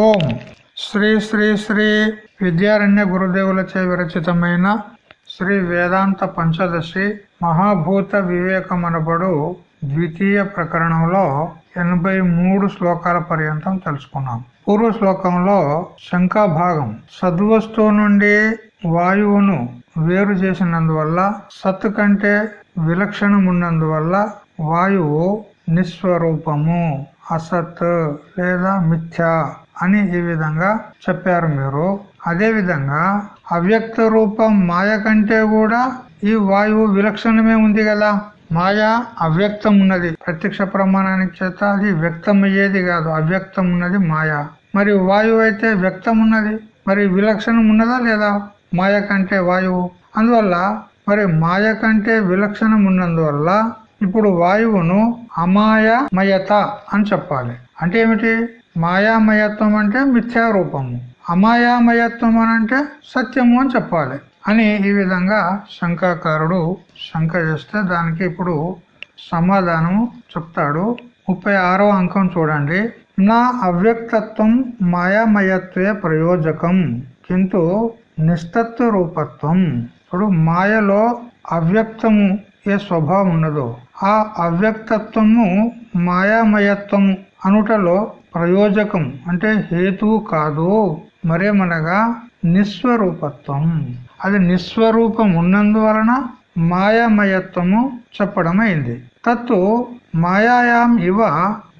ఓం శ్రీ శ్రీ శ్రీ విద్యారణ్య గురుదేవులచే విరచితమైన శ్రీ వేదాంత పంచదశి మహాభూత వివేకమనబడు ద్వితీయ ప్రకరణంలో ఎనభై మూడు శ్లోకాల పర్యంతం తెలుసుకున్నాం. పూర్వ శ్లోకంలో శంకా భాగం సద్వస్తువు నుండి వాయువును వేరు చేసినందువల్ల సత్తు కంటే విలక్షణం ఉన్నందువల్ల వాయువు నిస్వరూపము అసత్ లేదా మిథ్య. అని ఈ విధంగా చెప్పారు మీరు. అదే విధంగా అవ్యక్త రూపం మాయ కంటే కూడా ఈ వాయువు విలక్షణమే ఉంది కదా. మాయ అవ్యక్తం ఉన్నది. ప్రత్యక్ష ప్రమాణానికి చేత అది వ్యక్తమయ్యేది కాదు. అవ్యక్తం ఉన్నది మాయ. మరి వాయువు అయితే వ్యక్తం ఉన్నది. మరి విలక్షణం ఉన్నదా లేదా? మాయ కంటే వాయువు. అందువల్ల మరి మాయ కంటే విలక్షణం ఉన్నందువల్ల ఇప్పుడు వాయువును అమాయమయత అని చెప్పాలి. అంటే ఏమిటి? మాయామయత్వం అంటే మిథ్యారూపము అమాయామయత్వం అని అంటే సత్యము అని చెప్పాలి. అని ఈ విధంగా శంకాకారుడు శంక చేస్తే దానికి ఇప్పుడు సమాధానం చెప్తాడు. ముప్పై ఆరో అంకం చూడండి. నా అవ్యక్తత్వం మాయామయత్వే ప్రయోజకం. కింటు నిస్తత్వ రూపత్వం. ఇప్పుడు మాయలో అవ్యక్తము ఏ స్వభావం ఉన్నదో ఆ అవ్యక్తత్వము మాయామయత్వము అనుటలో ప్రయోజకం అంటే హేతువు కాదు మరేమనగా నిస్వరూపత్వం. అది నిస్వరూపం ఉన్నందువలన మాయామయత్వము చెప్పడం అయింది తత్తు మాయాయాం ఇవ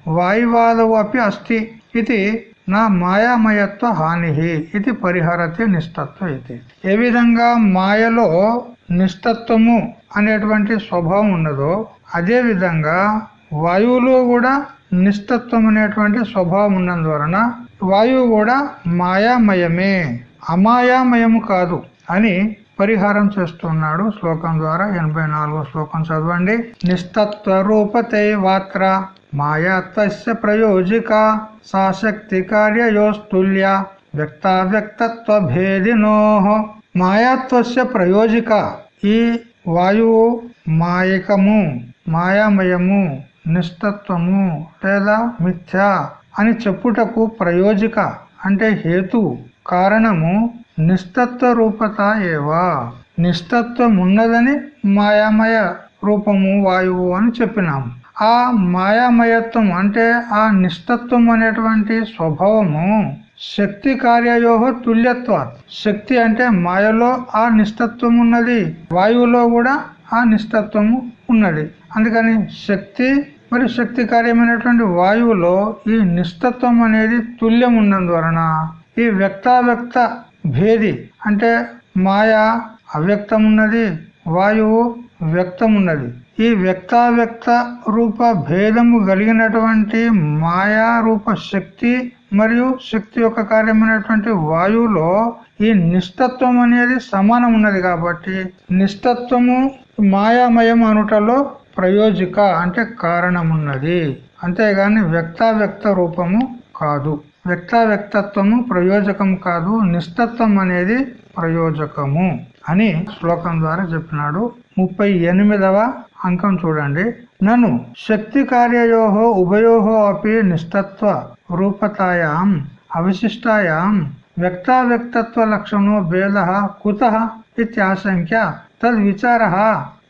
వాయువాదవు అపి అస్తి ఇది నా మాయామయత్వ హాని ఇది పరిహరతి నిష్టత్వం ఇది. ఏ విధంగా మాయలో నిస్తత్వము అనేటువంటి స్వభావం ఉన్నదో అదే విధంగా వాయువులో కూడా నిస్తత్వం అనేటువంటి స్వభావం ఉన్నందువలన వాయువు కూడా మాయామయమే. అమాయామయము కాదు అని పరిహారం చేస్తున్నాడు శ్లోకం ద్వారా ఎనభై శ్లోకం చదవండి. నిస్తత్వ రూపతే వాత్ర మాయాత్వస్య ప్రయోజిక సాశక్తి కార్యయోస్తుల్య వ్యక్తావ్యక్తత్వ భేదినో మాయాత్వస్య ప్రయోజిక ఈ వాయువు మాయకము మాయామయము నిస్తత్వము లేదా మిథ్య అని చెప్పుటకు ప్రయోజిక అంటే హేతు కారణము నిస్తత్వ రూపత ఏవా? నిస్తత్వం ఉన్నదని మాయామయ రూపము వాయువు అని చెప్పినాము ఆ మాయామయత్వం అంటే ఆ నిస్తత్వం అనేటువంటి స్వభావము శక్తి కార్యయోహ తుల్యత్వాత్. శక్తి అంటే మాయలో ఆ నిస్తత్వం ఉన్నది వాయువులో కూడా ఆ నిస్తత్వము ఉన్నది. అందుకని శక్తి మరి శక్తి కార్యమైనటువంటి వాయువులో ఈ నిస్తత్వం అనేది తుల్యం ఉన్నందువలన ఈ వ్యక్తావ్యక్త భేది అంటే మాయా అవ్యక్తం ఉన్నది వాయువు వ్యక్తం ఉన్నది ఈ వ్యక్తావ్యక్త రూప భేదము కలిగినటువంటి మాయా రూప శక్తి మరియు శక్తి యొక్క కార్యమైనటువంటి వాయువులో ఈ నిస్తత్వం అనేది సమానం ఉన్నది కాబట్టి నిస్తత్వము మాయామయం అనుటలో ప్రయోజిక అంటే కారణమున్నది. అంతేగాని వ్యక్తావ్యక్త రూపము కాదు. వ్యక్తావ్యక్తత్వము ప్రయోజకం కాదు నిస్తత్వం అనేది ప్రయోజకము అని శ్లోకం ద్వారా చెప్పినాడు. ముప్పై ఎనిమిదవ అంకం చూడండి. నన్ను శక్తి కార్యయోహో ఉభయోహో అపి నిస్తత్వ రూపతాయాం అవశిష్టాయాం వ్యక్తావ్యక్తత్వ లక్షణో భేద కుత ఇత్యాశంక్య తద్విచార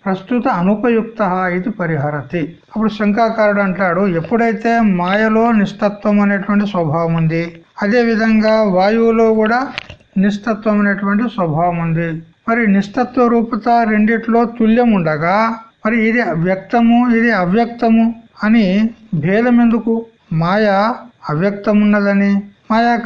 ప్రస్తుత అనుపయుక్త ఇది పరిహరతి. అప్పుడు శంకాకారుడు అంటాడు ఎప్పుడైతే మాయలో నిస్తత్వం అనేటువంటి స్వభావం ఉంది అదే విధంగా వాయువులో కూడా నిష్టత్వం అనేటువంటి స్వభావం ఉంది. మరి నిష్టత్వ రూపత రెండిట్లో తుల్యం ఉండగా మరి ఇది వ్యక్తము ఇది అవ్యక్తము అని భేదం ఎందుకు? మాయ అవ్యక్తం ఉన్నదని మాయా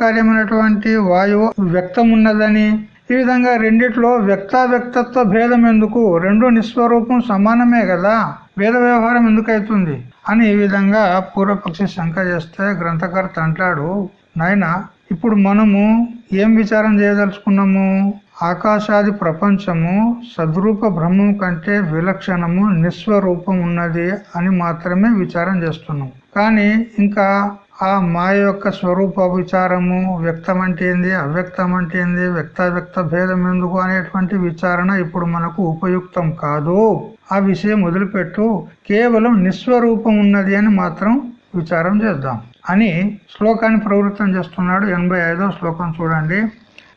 వాయువు వ్యక్తం ఉన్నదని ఈ విధంగా రెండిట్లో వ్యక్తావ్యక్తత్వ భేదం ఎందుకు? రెండు నిస్వరూపం సమానమే కదా? భేద వ్యవహారం ఎందుకైతుంది? అని ఈ విధంగా పూర్వపక్షి శంక చేస్తే గ్రంథకర్త అంటాడు. నాయన ఇప్పుడు మనము ఏం విచారం చేయదలుచుకున్నాము? ఆకాశాది ప్రపంచము సద్రూప బ్రహ్మం కంటే విలక్షణము నిస్వరూపం ఉన్నది అని మాత్రమే విచారం చేస్తున్నాం. కానీ ఇంకా ఆ మాయ యొక్క స్వరూప విచారము వ్యక్తం అంటే ఏంది అవ్యక్తం అంటే ఏంది వ్యక్తావ్యక్త భేదం ఎందుకు అనేటువంటి విచారణ ఇప్పుడు మనకు ఉపయుక్తం కాదు. ఆ విషయం వదిలిపెట్టు కేవలం నిస్వరూపం ఉన్నది అని మాత్రం విచారం చేద్దాం. అని శ్లోకాన్ని ప్రవృత్తం చేస్తున్నాడు ఎనభై శ్లోకం చూడండి.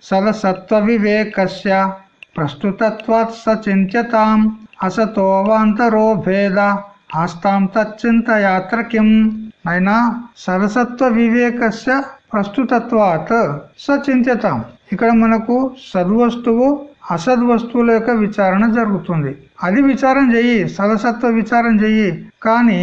సదసత్వ వివేకస్య ప్రస్తుతత్వాత్ సచింత్యతాం అసతోవాంతరో భేద ఆస్తాం తచ్చింతయాత్ర కిం? అయినా సరసత్వ వివేకస్య ప్రస్తుతత్వాత్ సచింత్యతాం ఇక్కడ మనకు సద్వస్తువు అసద్వస్తువుల యొక్క విచారణ జరుగుతుంది. అది విచారం చెయ్యి సరసత్వ విచారం చెయ్యి. కానీ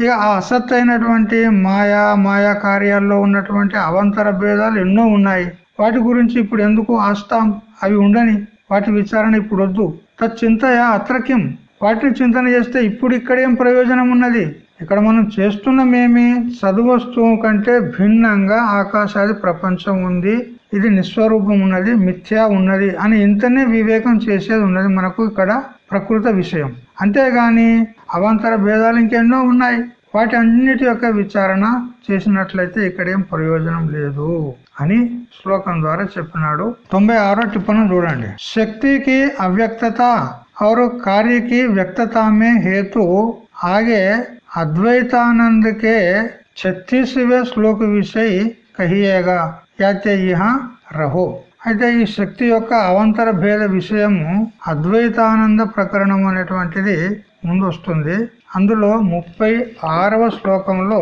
ఇక ఆ అసత్ అయినటువంటి మాయా మాయా కార్యాల్లో ఉన్నటువంటి అవంతర భేదాలు ఎన్నో ఉన్నాయి. వాటి గురించి ఇప్పుడు ఎందుకు ఆస్తాం? అవి ఉండని. వాటి విచారణ ఇప్పుడు వద్దు తచ్చింతయా అత్రకిం వాటిని చింతన చేస్తే ఇప్పుడు ఇక్కడేం ప్రయోజనం ఉన్నది? ఇక్కడ మనం చేస్తున్నమేమి? సద్వస్తువు కంటే భిన్నంగా ఆకాశాది ప్రపంచం ఉంది. ఇది నిస్వరూపం ఉన్నది మిథ్యా ఉన్నది అని ఇంతనే వివేకం చేసేది ఉన్నది మనకు ఇక్కడ ప్రకృత విషయం. అంతేగాని అవాంతర భేదాలు ఇంకెన్నో ఉన్నాయి. వాటి అన్నిటి యొక్క విచారణ చేసినట్లయితే ఇక్కడేం ప్రయోజనం లేదు అని శ్లోకం ద్వారా చెప్పినాడు. తొంభై ఆరో టిప్పను చూడండి. శక్తికి అవ్యక్తత ఆరు కార్యకి వ్యక్తతమే హేతు ఆగే अद्वैतानंद के छत्तीसवें శ్లోక విషయ కహియేగా యాతే यहाँ రహో అయితే ఈ శక్తి యొక్క అవంతర భేద విషయము అద్వైతానంద ప్రకరణం అనేటువంటిది ముందు వస్తుంది అందులో ముప్పై ఆరవ శ్లోకంలో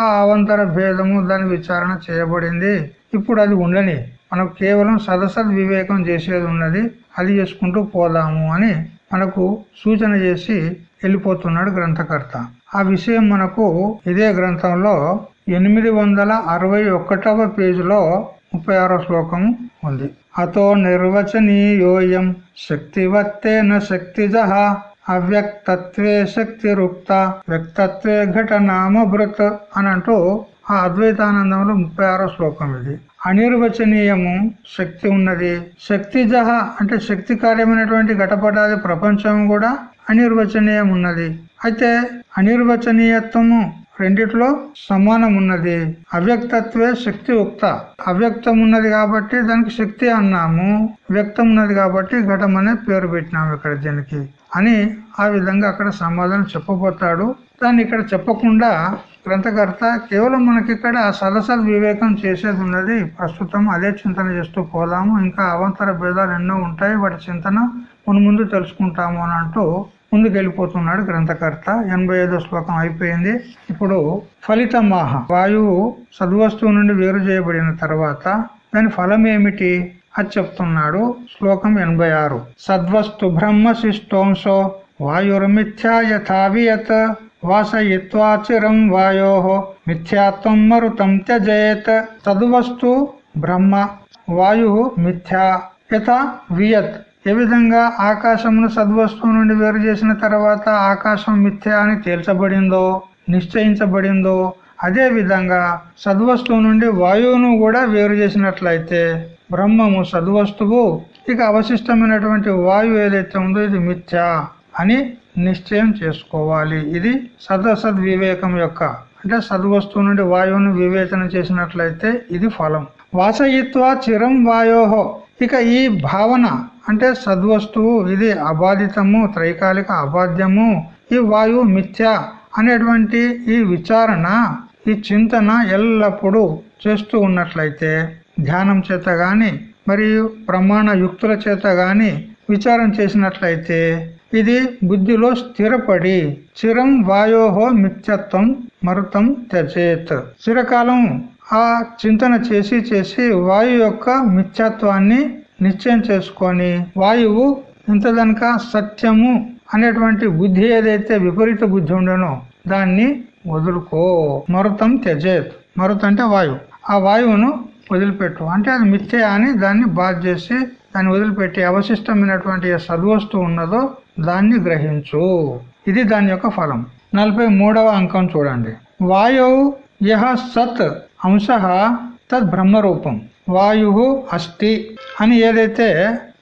ఆ అవంతర భేదము దాని విచారణ చేయబడింది ఇప్పుడు అది ఉండని మనకు కేవలం సదసద్ వివేకం చేసేది ఉన్నది అది చేసుకుంటూ పోదాము అని మనకు సూచన చేసి వెళ్ళిపోతున్నాడు గ్రంథకర్త ఆ విషయం మనకు ఇదే గ్రంథంలో ఎనిమిది వందల అరవై ఒకటవ పేజీలో ముప్పై ఆరో శ్లోకం ఉంది. అతో నిర్వచనీయోయం శక్తివత్తేన శక్తిజ అవ్యక్తత్వే శక్తి రుక్త వ్యక్తత్వే ఘటనామభృత్ అని అంటూ ఆ అద్వైతానందంలో ముప్పై ఆరో శ్లోకం ఇది. అనిర్వచనీయము శక్తి ఉన్నది. శక్తి జహ అంటే శక్తి కార్యమైనటువంటి ఘటపటాది ప్రపంచం కూడా అనిర్వచనీయం ఉన్నది అయితే అనిర్వచనీయత్వము రెండిట్లో సమానం ఉన్నది అవ్యక్తత్వే శక్తి ఉక్త. అవ్యక్తం ఉన్నది కాబట్టి దానికి శక్తి అన్నాము. వ్యక్తం ఉన్నది కాబట్టి ఘటం అనే పేరు పెట్టినాము ఇక్కడ దీనికి. అని ఆ విధంగా అక్కడ సమాధానం చెప్పబోతాడు. దాన్ని ఇక్కడ చెప్పకుండా గ్రంథకర్త కేవలం మనకి ఇక్కడ సదసద్ వివేకం చేసేది ఉన్నది. ప్రస్తుతం అదే చింతన చేస్తూ పోదాము. ఇంకా అవంతర భేదాలు ఎన్నో ఉంటాయి. వాటి చింతన ముందు ముందు తెలుసుకుంటాము అని అంటూ ముందుకు వెళ్ళిపోతున్నాడు గ్రంథకర్త. ఎనభై ఐదో శ్లోకం అయిపోయింది. ఇప్పుడు ఫలితమాహ. వాయువు సద్వస్తువు నుండి వేరు చేయబడిన తర్వాత దాని ఫలం ఏమిటి అది చెప్తున్నాడు శ్లోకం ఎనభై ఆరు. సద్వస్తు బ్రహ్మ శిష్టోంశో వాయుర్మిథ్యా వాసయిత్వాచిరం వాయో మిథ్యాత్వం మరుతం త్యజేత్ తద్వస్తు బ్రహ్మ వాయు మిథ్యా యథ వియత్ ఏ విధంగా ఆకాశమును సద్వస్తువు నుండి వేరు చేసిన తర్వాత ఆకాశం మిథ్య అని తేల్చబడిందో నిశ్చయించబడిందో అదే విధంగా సద్వస్తువు నుండి వాయువును కూడా వేరు చేసినట్లయితే బ్రహ్మము సద్వస్తువు. ఇక అవశిష్టమైనటువంటి వాయువు ఏదైతే ఉందో ఇది మిథ్య అని నిశ్చయం చేసుకోవాలి. ఇది సదసద్ వివేకం యొక్క అంటే సద్వస్తువు నుండి వాయువును వివేచన చేసినట్లయితే ఇది ఫలం. వాసయిత్వ చిరం వాయోహో ఇక ఈ భావన అంటే సద్వస్తువు ఇది అబాధితము త్రైకాలిక అబాధ్యము ఈ వాయువు మిథ్య అనేటువంటి ఈ విచారణ ఈ చింతన ఎల్లప్పుడూ చేస్తూ ఉన్నట్లయితే ధ్యానం చేత గాని మరియు ప్రమాణ యుక్తుల చేత గాని విచారం చేసినట్లయితే ఇది బుద్ధిలో స్థిరపడి చిరం వాయోహో మిథ్యత్వం మరుతం త్యజేత్. చిరకాలం ఆ చింతన చేసి చేసి వాయు యొక్క మిథ్యత్వాన్ని నిశ్చయం చేసుకొని వాయువు ఇంతదనక సత్యము అనేటువంటి బుద్ధి ఏదైతే విపరీత బుద్ధి ఉండనో దాన్ని వదులుకో. మరుతం త్యజేత్. మరుత అంటే వాయువు. ఆ వాయువును వదిలిపెట్టు. అంటే అది మిథ్య అని దాన్ని బాధ చేసి దాన్ని వదిలిపెట్టి అవశిష్టమైనటువంటి సద్వస్తువు ఉన్నదో దాన్ని గ్రహించు. ఇది దాని యొక్క ఫలం. నలభై మూడవ అంకం చూడండి. వాయువు యహ సత్ అంశ తద్ బ్రహ్మరూపం. వాయు అస్థి అని ఏదైతే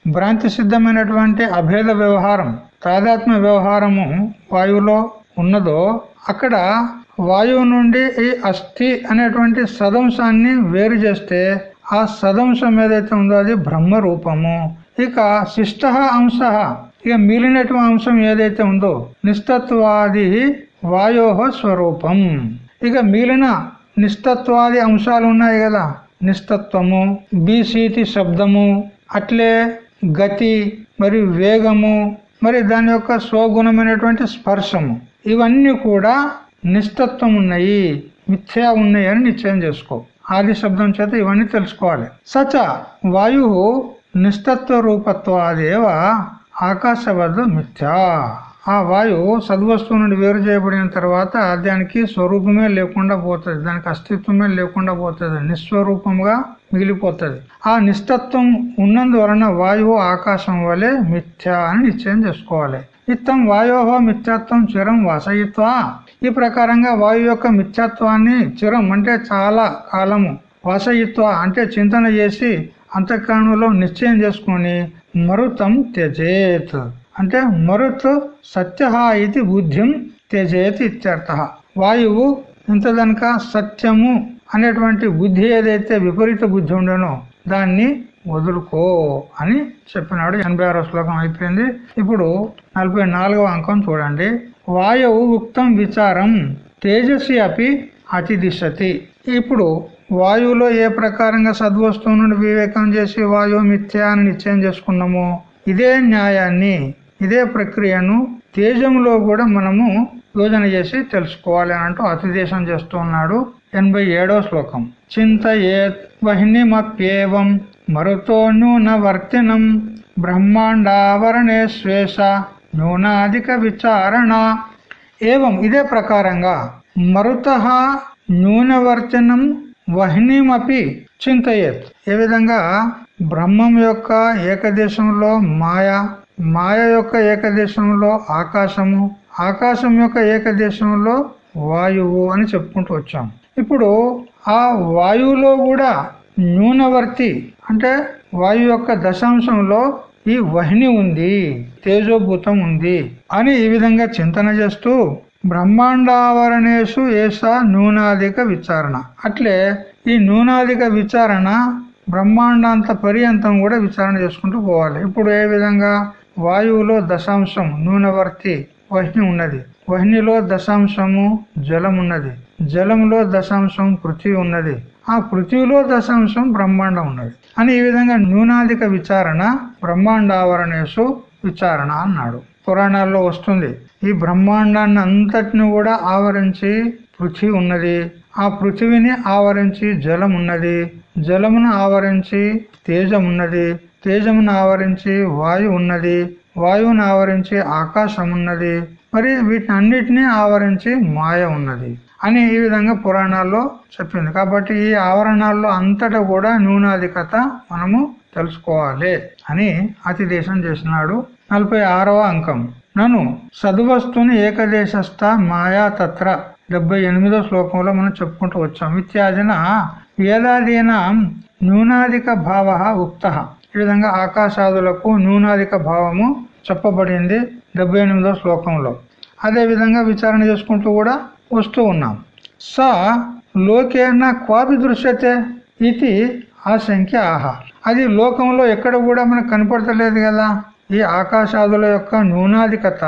భ్రాంతి సిద్ధమైనటువంటి అభేద వ్యవహారం తాదాత్మ వ్యవహారము వాయువులో ఉన్నదో అక్కడ వాయువు నుండి ఈ అస్థి అనేటువంటి సదంశాన్ని వేరు చేస్తే ఆ సదంశం ఏదైతే ఉందో అది బ్రహ్మ రూపము ఇక శిష్ట అంశ ఇక మిగిలినటువంటి అంశం ఏదైతే ఉందో నిస్తత్వాది వాయోహ స్వరూపం. ఇక మిగిలిన నిస్తత్వాది అంశాలు ఉన్నాయి కదా నిష్టత్వము బీసీటి శబ్దము అట్లే గతి మరియు వేగము మరి దాని యొక్క స్వగుణమైనటువంటి స్పర్శము. ఇవన్నీ కూడా నిష్టత్వం ఉన్నాయి మిథ్యా ఉన్నాయి అని నిశ్చయం చేసుకో. ఆది శబ్దం చేత ఇవన్నీ తెలుసుకోవాలి. సచ వాయు నిష్టత్వ రూపత్వాదేవ ఆకాశవద్ద మిథ్యా. ఆ వాయువు సద్వస్తువు నుండి వేరు చేయబడిన తర్వాత దానికి స్వరూపమే లేకుండా పోతుంది. దానికి అస్తిత్వమే లేకుండా పోతుంది. నిస్వరూపంగా మిగిలిపోతుంది. ఆ నిష్టత్వం ఉన్నందువలన వాయువు ఆకాశం వలె మిథ్య అని నిశ్చయం చేసుకోవాలి. ఇత్తం వాయువ మిథ్యాత్వం చిరం వాసయిత్వ. ఈ ప్రకారంగా వాయు యొక్క మిథ్యాత్వాన్ని చిరం అంటే చాలా కాలము వాసయిత్వ అంటే చింతన చేసి అంతఃకరణలో నిశ్చయం చేసుకొని మరుతం త్యజేత్. అంటే మరుత్ సత్య ఇది బుద్ధిం త్యజేతి ఇత్యర్థ. వాయువు ఇంతదనక సత్యము అనేటువంటి బుద్ధి ఏదైతే విపరీత బుద్ధి ఉండనో దాన్ని వదులుకో అని చెప్పినాడు ఎనభై ఆరో శ్లోకం అయిపోయింది. ఇప్పుడు నలభై నాలుగవ అంకం చూడండి. వాయువు ఉక్తం విచారం తేజస్వి అపి అతిదిశతి. ఇప్పుడు వాయువులో ఏ ప్రకారంగా సద్వస్తువు నుండి వివేకం చేసి వాయువు మిథ్యా అని నిశ్చయం చేసుకున్నామో ఇదే న్యాయాన్ని ఇదే ప్రక్రియను తేజంలో కూడా మనము యోజన చేసి తెలుసుకోవాలి అని అంటూ అతిదేశం చేస్తూ ఉన్నాడు ఎనభై శ్లోకం. చింతయేత్ వహినిమప్యేవం మరుతో నూన వర్తినం బ్రహ్మాండావరణే శ్వేష న్యూనాధిక విచారణ. ఏవం ఇదే ప్రకారంగా మరుత న్యూనవర్తనం వహినిమపి చింతయేత్. ఏ విధంగా బ్రహ్మం యొక్క ఏకదేశంలో మాయ మాయ యొక్క ఏకదేశంలో ఆకాశము ఆకాశం యొక్క ఏకదేశంలో వాయువు అని చెప్పుకుంటూ వచ్చాం. ఇప్పుడు ఆ వాయువులో కూడా న్యూనవర్తి అంటే వాయు యొక్క దశాంశంలో ఈ వహిని ఉంది తేజోభూతం ఉంది అని ఈ విధంగా చింతన చేస్తూ బ్రహ్మాండావరణేషు ఏసా న్యూనాధిక విచారణ. అట్లే ఈ న్యూనాధిక విచారణ బ్రహ్మాండాంత పర్యంతం కూడా విచారణ చేసుకుంటూ పోవాలి. ఇప్పుడు ఏ విధంగా? వాయువులో దశాంశం నూనెవర్తి వహ్ని ఉన్నది. వహ్నిలో దశాంశము జలం ఉన్నది జలంలో దశాంశం పృథ్వీ ఉన్నది. ఆ పృథ్వీలో దశాంశం బ్రహ్మాండం ఉన్నది. అని ఈ విధంగా న్యూనాధిక విచారణ బ్రహ్మాండావరణేశు విచారణ అన్నాడు. పురాణాల్లో వస్తుంది. ఈ బ్రహ్మాండాన్ని అంతటిని కూడా ఆవరించి పృథ్వీ ఉన్నది. ఆ పృథివిని ఆవరించి జలం ఉన్నది జలమును ఆవరించి తేజం ఉన్నది తేజమును ఆవరించి వాయు ఉన్నది వాయువును ఆవరించి ఆకాశం ఉన్నది మరి వీటిని అన్నిటినీ ఆవరించి మాయ ఉన్నది అని ఈ విధంగా పురాణాల్లో చెప్పింది. కాబట్టి ఈ ఆవరణాల్లో అంతటా కూడా న్యూనాధికత మనము తెలుసుకోవాలి అని అతిదేశం చేసినాడు నలభై అంకం. నన్ను సద్వస్తుని ఏకదేశస్థ మాయా తత్ర డెబ్బై ఎనిమిదో శ్లోకంలో మనం చెప్పుకుంటూ వచ్చాం. ఇత్యాదిన వేదాదీన న్యూనాధిక భావ ఉక్త. ఈ విధంగా ఆకాశాదులకు న్యూనాధిక భావము చెప్పబడింది డెబ్బై ఎనిమిదో శ్లోకంలో. అదే విధంగా విచారణ చేసుకుంటూ కూడా వస్తూ ఉన్నాం. స లోకేన క్వాపి దృశ్యతే ఇది ఆశంక్య ఆహా. అది లోకంలో ఎక్కడ కూడా మనకు కనపడతలేదు కదా. ఈ ఆకాశాదుల యొక్క న్యూనాధికత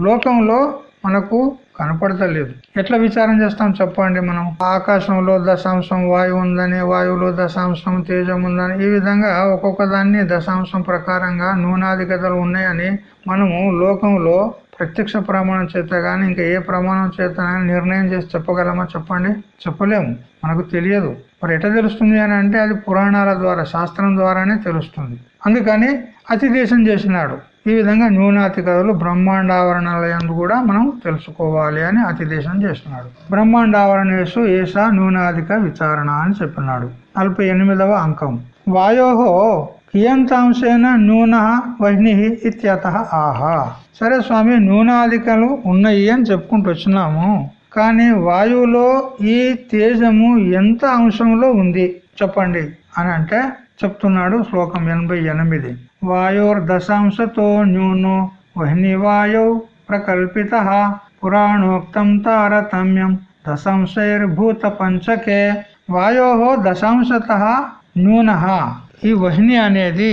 లోకంలో మనకు కనపడతలేదు. ఎట్లా విచారం చేస్తాం చెప్పండి మనం? ఆకాశంలో దశాంశం వాయువు ఉందని వాయువులో దశాంశం తేజం ఉందని. ఈ విధంగా ఒక్కొక్క దాన్ని దశాంశం ప్రకారంగా నూనాధికతలు ఉన్నాయని మనము లోకంలో ప్రత్యక్ష ప్రమాణం చేత కానీ ఇంకా ఏ ప్రమాణం చేత నిర్ణయం చేసి చెప్పగలమా చెప్పండి? చెప్పలేము. మనకు తెలియదు. మరి ఎట్లా తెలుస్తుంది అని అంటే అది పురాణాల ద్వారా శాస్త్రం ద్వారానే తెలుస్తుంది. అందుకని అతిదేశం చేసినాడు. ఈ విధంగా న్యూనాతి కథలు బ్రహ్మాండావరణాలయందు కూడా మనం తెలుసుకోవాలి అని అతిదేశం చేస్తున్నాడు. బ్రహ్మాండావరణేశు ఏషా న్యూనాధిక విచారణ అని చెప్పినాడు. నలభై ఎనిమిదవ అంకం. వాయోహో కియంతాంశేన నూన వహ్ని ఇత్యత ఆహా. సరే స్వామి నూనాధికలు ఉన్నాయి అని చెప్పుకుంటూ వచ్చినాము. కానీ వాయువులో ఈ తేజము ఎంత అంశంలో ఉంది? చెప్పండి. అని అంటే చెప్తున్నాడు శ్లోకం ఎనభై ఎనిమిది. వాయోర్దశాంశతో న్యూనో వహ్నివాయౌ ప్రకల్పిత పురాణోక్తం తారతమ్యం దశాంశైర్భూత పంచకే వాయో దశాంశత న్యూన ఈ వహిని అనేది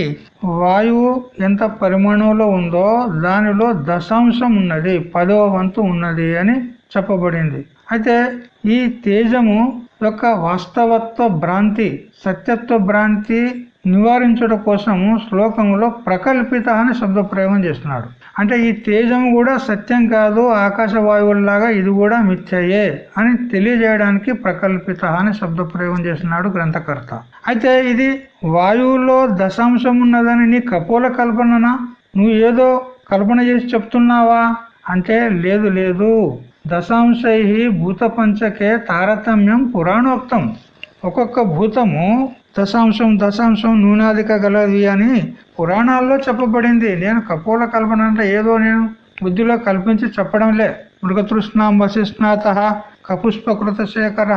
వాయువు ఎంత పరిమాణంలో ఉందో దానిలో దశాంశం ఉన్నది పదవ వంతు ఉన్నది అని చెప్పబడింది. అయితే ఈ తేజము యొక్క వాస్తవత్వ భ్రాంతి సత్యత్వ భ్రాంతి నివారించడం కోసము శ్లోకంలో ప్రకల్పిత అని శబ్ద ప్రయోగం చేస్తున్నాడు. అంటే ఈ తేజం కూడా సత్యం కాదు ఆకాశవాయువులలాగా ఇది కూడా మిథ్యయే అని తెలియజేయడానికి ప్రకల్పిత అని శబ్ద ప్రయోగం చేస్తున్నాడు గ్రంథకర్త. అయితే ఇది వాయువులో దశాంశం ఉన్నదని నీ కపోల కల్పననా? నువ్వు ఏదో కల్పన చేసి చెప్తున్నావా? అంటే లేదు లేదు. దశాంశై భూత పంచకే తారతమ్యం పురాణోక్తం. ఒక్కొక్క భూతము దశాంశం దశాంశం నూనాధిక గలది అని పురాణాల్లో చెప్పబడింది. నేను కపోల కల్పన అంటే ఏదో నేను బుద్ధిలో కల్పించి చెప్పడంలే మృగతృష్ణ వశిష్ణాత కపుష్పకృత శేఖర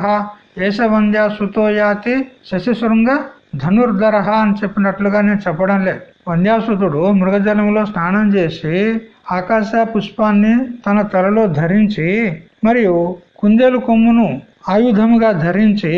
ఏషవంద్యా సుతోయాతి శశిశృంగ ధనుర్ధర అని చెప్పినట్లుగా నేను చెప్పడంలే వంద్యాసుతుడు మృగజలంలో స్నానం చేసి ఆకాశ పుష్పాన్ని తన తలలో ధరించి మరియు కుందేలు కొమ్మును ఆయుధముగా ధరించి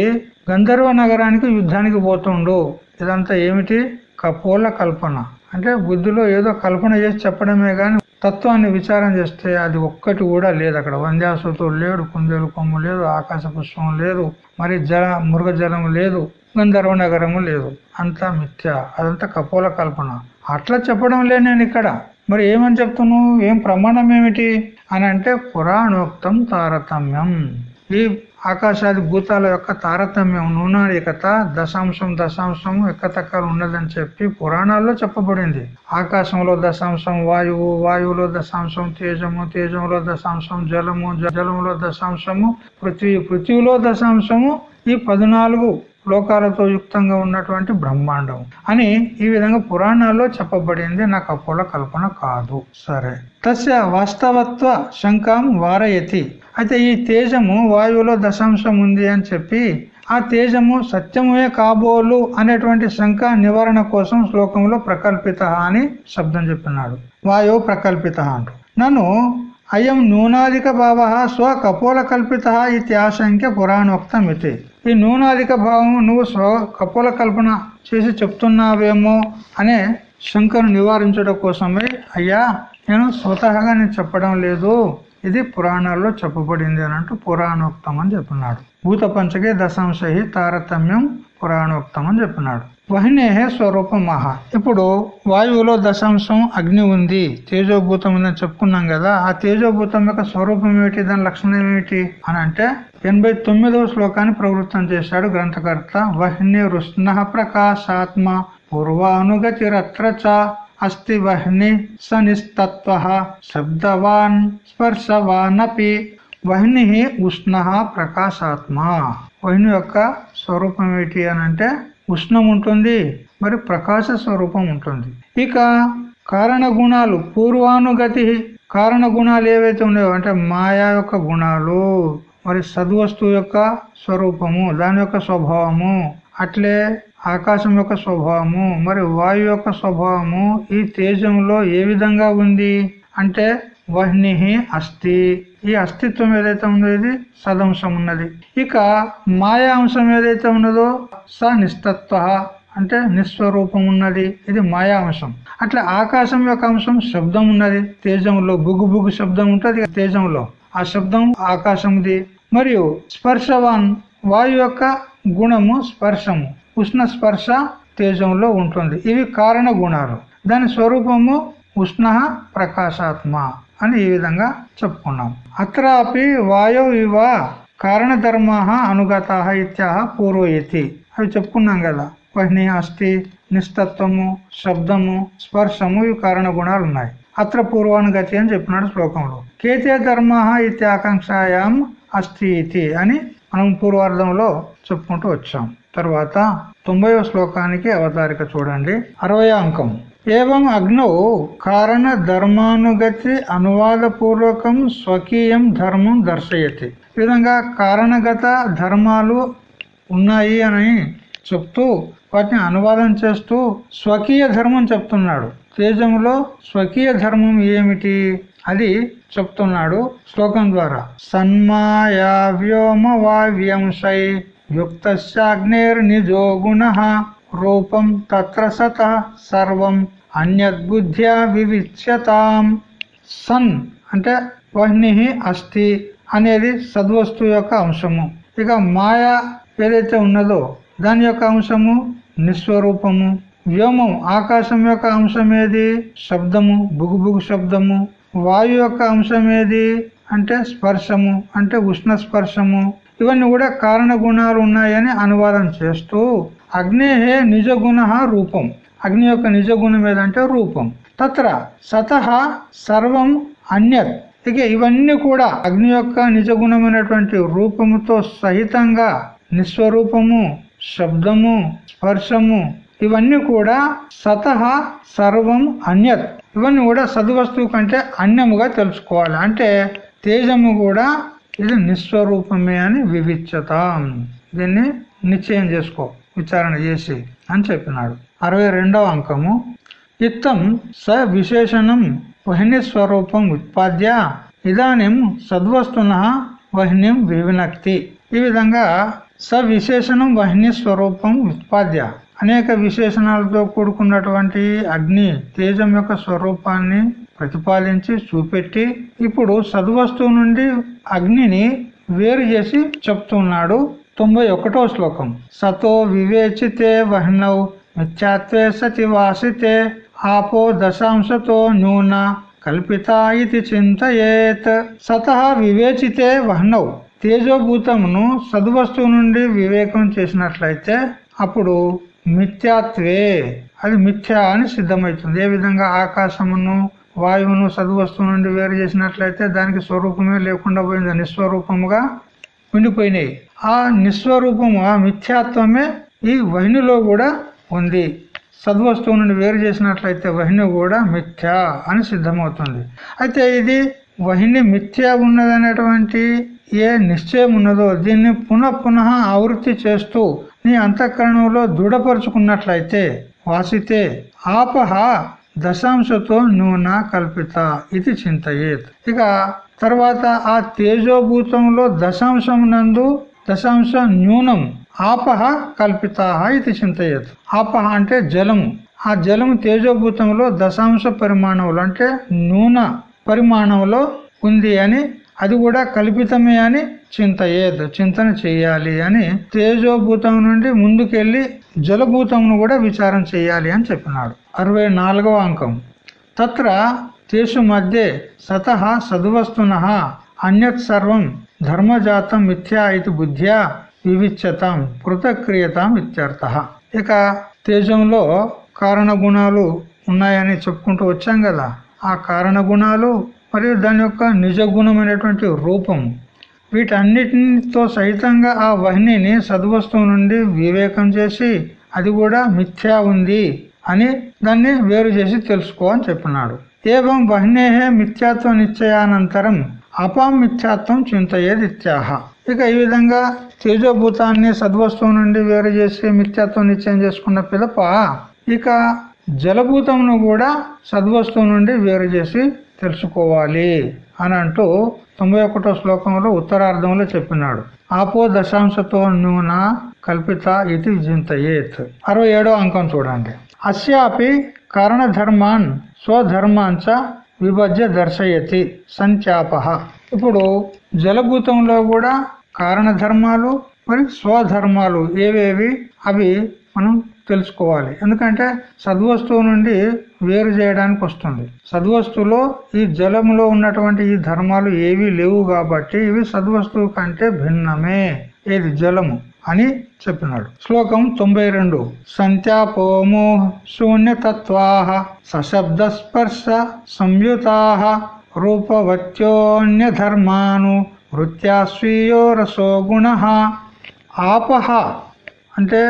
గంధర్వ నగరానికి యుద్ధానికి పోతుండు. ఇదంతా ఏమిటి? కపోల కల్పన. అంటే బుద్ధిలో ఏదో కల్పన చేసి చెప్పడమే కానీ తత్వాన్ని విచారం చేస్తే అది ఒక్కటి కూడా లేదు అక్కడ. వంద్యాసుతో లేడు కుందేలు కొమ్ము లేదు ఆకాశ పుష్పం లేదు మరి జల మృగజలము లేదు గంధర్వ నగరము లేదు. అంతా మిథ్య. అదంతా కపోల కల్పన. అట్లా చెప్పడం లే నేను ఇక్కడ. మరి ఏమని చెప్తున్నావు? ఏం ప్రమాణం ఏమిటి? అని అంటే పురాణోక్తం తారతమ్యం. ఈ ఆకాశాది భూతాల యొక్క తారతమ్యం నూనాడికత దశాంశం దశాంశం ఎక్కతక్కలు ఉన్నదని చెప్పి పురాణాల్లో చెప్పబడింది. ఆకాశంలో దశాంశం వాయువు వాయువులో దశాంశం తేజము తేజంలో దశాంశం జలము జలములో దశాంశము పృథ్వీ పృథ్వీలో దశాంశము ఈ పద్నాలుగు లోకాలతో యుక్తంగా ఉన్నటువంటి బ్రహ్మాండం అని ఈ విధంగా పురాణాల్లో చెప్పబడింది. నాకు అపోల కల్పన కాదు. సరే. తస్య వాస్తవత్వ శంకాం వారయతి. అయితే ఈ తేజము వాయువులో దశాంశం ఉంది అని చెప్పి ఆ తేజము సత్యమే కాబోలు అనేటువంటి శంక నివారణ కోసం శ్లోకంలో ప్రకల్పిత అని శబ్దం చెప్పినాడు. వాయువు ప్రకల్పిత అంటూ. నన్ను అయం నూనాధిక భావ స్వ కపోల కల్పిత ఇది ఆశంక్య పురాణోక్తం ఇది ఈ నూనాధిక భావం నువ్వు స్వ కపోల కల్పన చేసి చెప్తున్నావేమో అనే శంకను నివారించడం కోసమే అయ్యా నేను స్వతహాగా నేను చెప్పడం లేదు. ఇది పురాణాల్లో చెప్పబడింది అని అంటూ పురాణోక్తం అని చెప్పినాడు. భూత పంచకే దశాంశహి తారతమ్యం పురాణోక్తం అని చెప్పినాడు. వహినేహే స్వరూపం మహా ఇప్పుడు వాయువులో దశాంశం అగ్ని ఉంది తేజోభూతం ఉందని చెప్పుకున్నాం కదా ఆ తేజోభూతం యొక్క స్వరూపం ఏమిటి దాని లక్షణం ఏమిటి అని అంటే ఎనభై తొమ్మిదవ శ్లోకాన్ని ప్రవృత్తం చేశాడు గ్రంథకర్త వహిని రుష్ణ ప్రకాశాత్మ పూర్వానుగతిరత్ర అస్తి వహ్ని సనిస్తత్వ శబ్దవాన్ స్పర్శవానపి వహ్ని ఉష్ణ ప్రకాశాత్మ వహ్ని యొక్క స్వరూపం ఏంటి అని అంటే ఉష్ణం ఉంటుంది మరి ప్రకాశ స్వరూపం ఉంటుంది. ఇక కారణ గుణాలు పూర్వానుగతి కారణ గుణాలు ఏవైతే ఉన్నాయో అంటే మాయా యొక్క గుణాలు మరి సద్వస్తువు యొక్క స్వరూపము దాని యొక్క స్వభావము అట్లే ఆకాశం యొక్క స్వభావము మరి వాయు యొక్క స్వభావము ఈ తేజంలో ఏ విధంగా ఉంది? అంటే వహ్ని అస్థి. ఈ అస్తిత్వం ఏదైతే ఉందో ఇది సదంశం ఉన్నది. ఇక మాయా అంశం ఏదైతే ఉన్నదో స నిస్తత్వ అంటే నిస్వరూపం ఉన్నది. ఇది మాయా అంశం అట్లా ఆకాశం యొక్క అంశం శబ్దం ఉన్నది. తేజంలో బుగుబుగు శబ్దం ఉంటుంది తేజంలో. ఆ శబ్దం ఆకాశంది మరియు స్పర్శవాన్ వాయు యొక్క గుణము స్పర్శము. ఉష్ణ స్పర్శ తేజంలో ఉంటుంది. ఇవి కారణ గుణాలు. దాని స్వరూపము ఉష్ణ ప్రకాశాత్మ అని ఈ విధంగా చెప్పుకున్నాం. అత్రాపి వాయో ఇవ కారణధర్మ అనుగత ఇత్యాహ పూర్వయతి. అవి చెప్పుకున్నాం కదా. వహ్ని అస్థి నిస్తత్వము శబ్దము స్పర్శము ఇవి కారణ గుణాలు ఉన్నాయి. అత్ర పూర్వానుగతి అని చెప్పినాడు శ్లోకంలో. కేతే ధర్మ ఇత్యాకాంక్షాయాం అస్థి ఇది అని మనం పూర్వార్థంలో చెప్పుకుంటూ వచ్చాం. తర్వాత తొంభైవ శ్లోకానికి అవతారిక చూడండి. అరవై అంకం. ఏవం అగ్నౌ కారణ ధర్మానుగతి అనువాద పూర్వకం స్వకీయం ధర్మం దర్శయతి. ఈ విధంగా కారణగత ధర్మాలు ఉన్నాయి అని చెప్తూ వాటిని అనువాదం చేస్తూ స్వకీయ ధర్మం చెప్తున్నాడు. తేజంలో స్వకీయ ధర్మం ఏమిటి? అది చెప్తున్నాడు శ్లోకం ద్వారా. సన్మాయా వ్యోమ వావ్యంశై యుక్తగ్నేర్నిజో గుణ రూపం తత్ర సత సర్వం అన్యద్బుద్ధ్యా వివిచ్యతాం సన్ అంటే వహ్ని అస్థి అనేది సద్వస్తు యొక్క అంశము. ఇక మాయ ఏదైతే ఉన్నదో దాని యొక్క అంశము నిస్వరూపము. వ్యోమం ఆకాశం యొక్క అంశం ఏది శబ్దము బుగుబుగు శబ్దము. వాయు యొక్క అంశం ఏది అంటే స్పర్శము అంటే ఉష్ణ స్పర్శము. ఇవన్నీ కూడా కారణ గుణాలు ఉన్నాయని అనువాదం చేస్తూ అగ్నేహే నిజ గుణ రూపం. అగ్ని యొక్క నిజ గుణం ఏదంటే రూపం. తత్ర సత సర్వం అన్యత్. ఇక ఇవన్నీ కూడా అగ్ని యొక్క నిజ గుణమైనటువంటి రూపముతో సహితంగా నిస్వరూపము శబ్దము స్పర్శము ఇవన్నీ కూడా సత సర్వం అన్యత్. ఇవన్నీ కూడా సద్వస్తువు కంటే అన్యముగా తెలుసుకోవాలి. అంటే తేజము కూడా ఇది నిస్వరూపమే అని వివిచ్చత దీన్ని నిశ్చయం చేసుకో విచారణ చేసి అని చెప్పినాడు. అరవై రెండవ అంకము. ఇత్తం స విశేషణం వహిని స్వరూపం ఉత్పాద్య ఇదానిం సద్వస్తున వహినిం వివినక్తి. ఈ విధంగా సవిశేషణం వహిని స్వరూపం ఉత్పాద్య. అనేక విశేషణాలతో కూడుకున్నటువంటి అగ్ని తేజం యొక్క స్వరూపాన్ని ప్రతిపాదించి చూపెట్టి ఇప్పుడు సద్వస్తువు నుండి అగ్నిని వేరు చేసి చెప్తున్నాడు తొంభై ఒకటో శ్లోకం. సతో వివేచితే వహ్నౌ మిథ్యాత్వే సతి వాసితే ఆపో దశాంశతో న్యూన కల్పిత ఇది చింతయేత్. సత వివేచితే వహ్నౌ తేజోభూతమును సద్వస్తువు నుండి వివేకం చేసినట్లయితే అప్పుడు మిథ్యాత్వే అది మిథ్యా అని సిద్ధమవుతుంది. ఏ విధంగా ఆకాశమును వాయువును సద్వస్తువు నుండి వేరు చేసినట్లయితే దానికి స్వరూపమే లేకుండా పోయింది. నిస్వరూపముగా ఉండిపోయినాయి. ఆ నిస్వరూపము ఆ మిథ్యాత్వమే ఈ వహినిలో కూడా ఉంది. సద్వస్తువు నుండి వేరు చేసినట్లయితే వహిని కూడా మిథ్యా అని సిద్ధమవుతుంది. అయితే ఇది వహిని మిథ్యా ఉన్నదనేటువంటి ఏ నిశ్చయం ఉన్నదో దీన్ని పునః పునః ఆవృత్తి చేస్తూ నీ అంతఃకరణంలో దృఢపరుచుకున్నట్లయితే వాసితే ఆపహ దశాంశతో నూన కల్పిత ఇది చింతయేత్. ఇక తర్వాత ఆ తేజోభూతంలో దశాంశం నందు దశాంశ న్యూనం ఆపహ కల్పిత ఇది చింతయేత్. ఆపహ అంటే జలము. ఆ జలము తేజోభూతంలో దశాంశ పరిమాణంలో అంటే నూన పరిమాణంలో ఉంది అని అది కూడా కల్పితమే అని చింతయేద్ చింతన చెయ్యాలి అని తేజోభూతం నుండి ముందుకెళ్ళి జలభూతమును కూడా విచారం చేయాలి అని చెప్పినాడు. అరవై నాలుగవ అంకం. తత్ర తేషు మధ్య సత సద్వస్తున అన్యత్ సర్వం ధర్మజాతం మిథ్యా ఇది బుద్ధ్యా వివిచ్యతాం కృతక్రియతాం ఇత్యర్థ. ఇక తేజంలో కారణ గుణాలు ఉన్నాయని చెప్పుకుంటూ వచ్చాం కదా. ఆ కారణ గుణాలు మరియు దాని యొక్క నిజ గుణమైనటువంటి రూపం వీటన్నిటితో సహితంగా ఆ వహ్నిని సద్వస్తువు నుండి వివేకం చేసి అది కూడా మిథ్యా ఉంది అని దాన్ని వేరు చేసి తెలుసుకో అని చెప్పినాడు. ఏవం వహ్నేహే మిథ్యాత్వ నిశ్చయానంతరం అపాం మిథ్యాత్వం చింతయేది ఇత్యాహ ఇక ఈ విధంగా తేజోభూతాన్ని సద్వస్తువు నుండి వేరు చేసి మిథ్యాత్వం నిశ్చయం చేసుకున్న పిదప ఇక జలభూతమును కూడా సద్వస్తువు నుండి వేరు చేసి తెలుసుకోవాలి అని అంటూ తొంభై ఒకటో శ్లోకంలో ఉత్తరార్ధంలో చెప్పినాడు. ఆపో దశాంశతో నూన కల్పిత ఇది విజింతయేత్ అరవై ఏడో అంకం చూడండి. అస్యాపి కారణధర్మాన్ స్వధర్మాంచ విభజ్య దర్శయతి సంచాప ఇప్పుడు జలభూతంలో కూడా కారణధర్మాలు మరి స్వధర్మాలు ఏవేవి? అవి మనం తెలుసుకోవాలి. ఎందుకంటే సద్వస్తువు నుండి వేరు చేయడానికి వస్తుంది. సద్వస్తువులో ఈ జలములో ఉన్నటువంటి ఈ ధర్మాలు ఏవి లేవు కాబట్టి ఇవి సద్వస్తువు కంటే భిన్నమే. ఏది? జలము అని చెప్పినాడు. శ్లోకం తొంభై రెండు సంత్యాపోము శూన్యతత్వాహ సశబ్ద స్పర్శ సంయుతా రూపవత్యోన్య ధర్మాను వృత్యాస్వీయో రసో గుణ. ఆపహ అంటే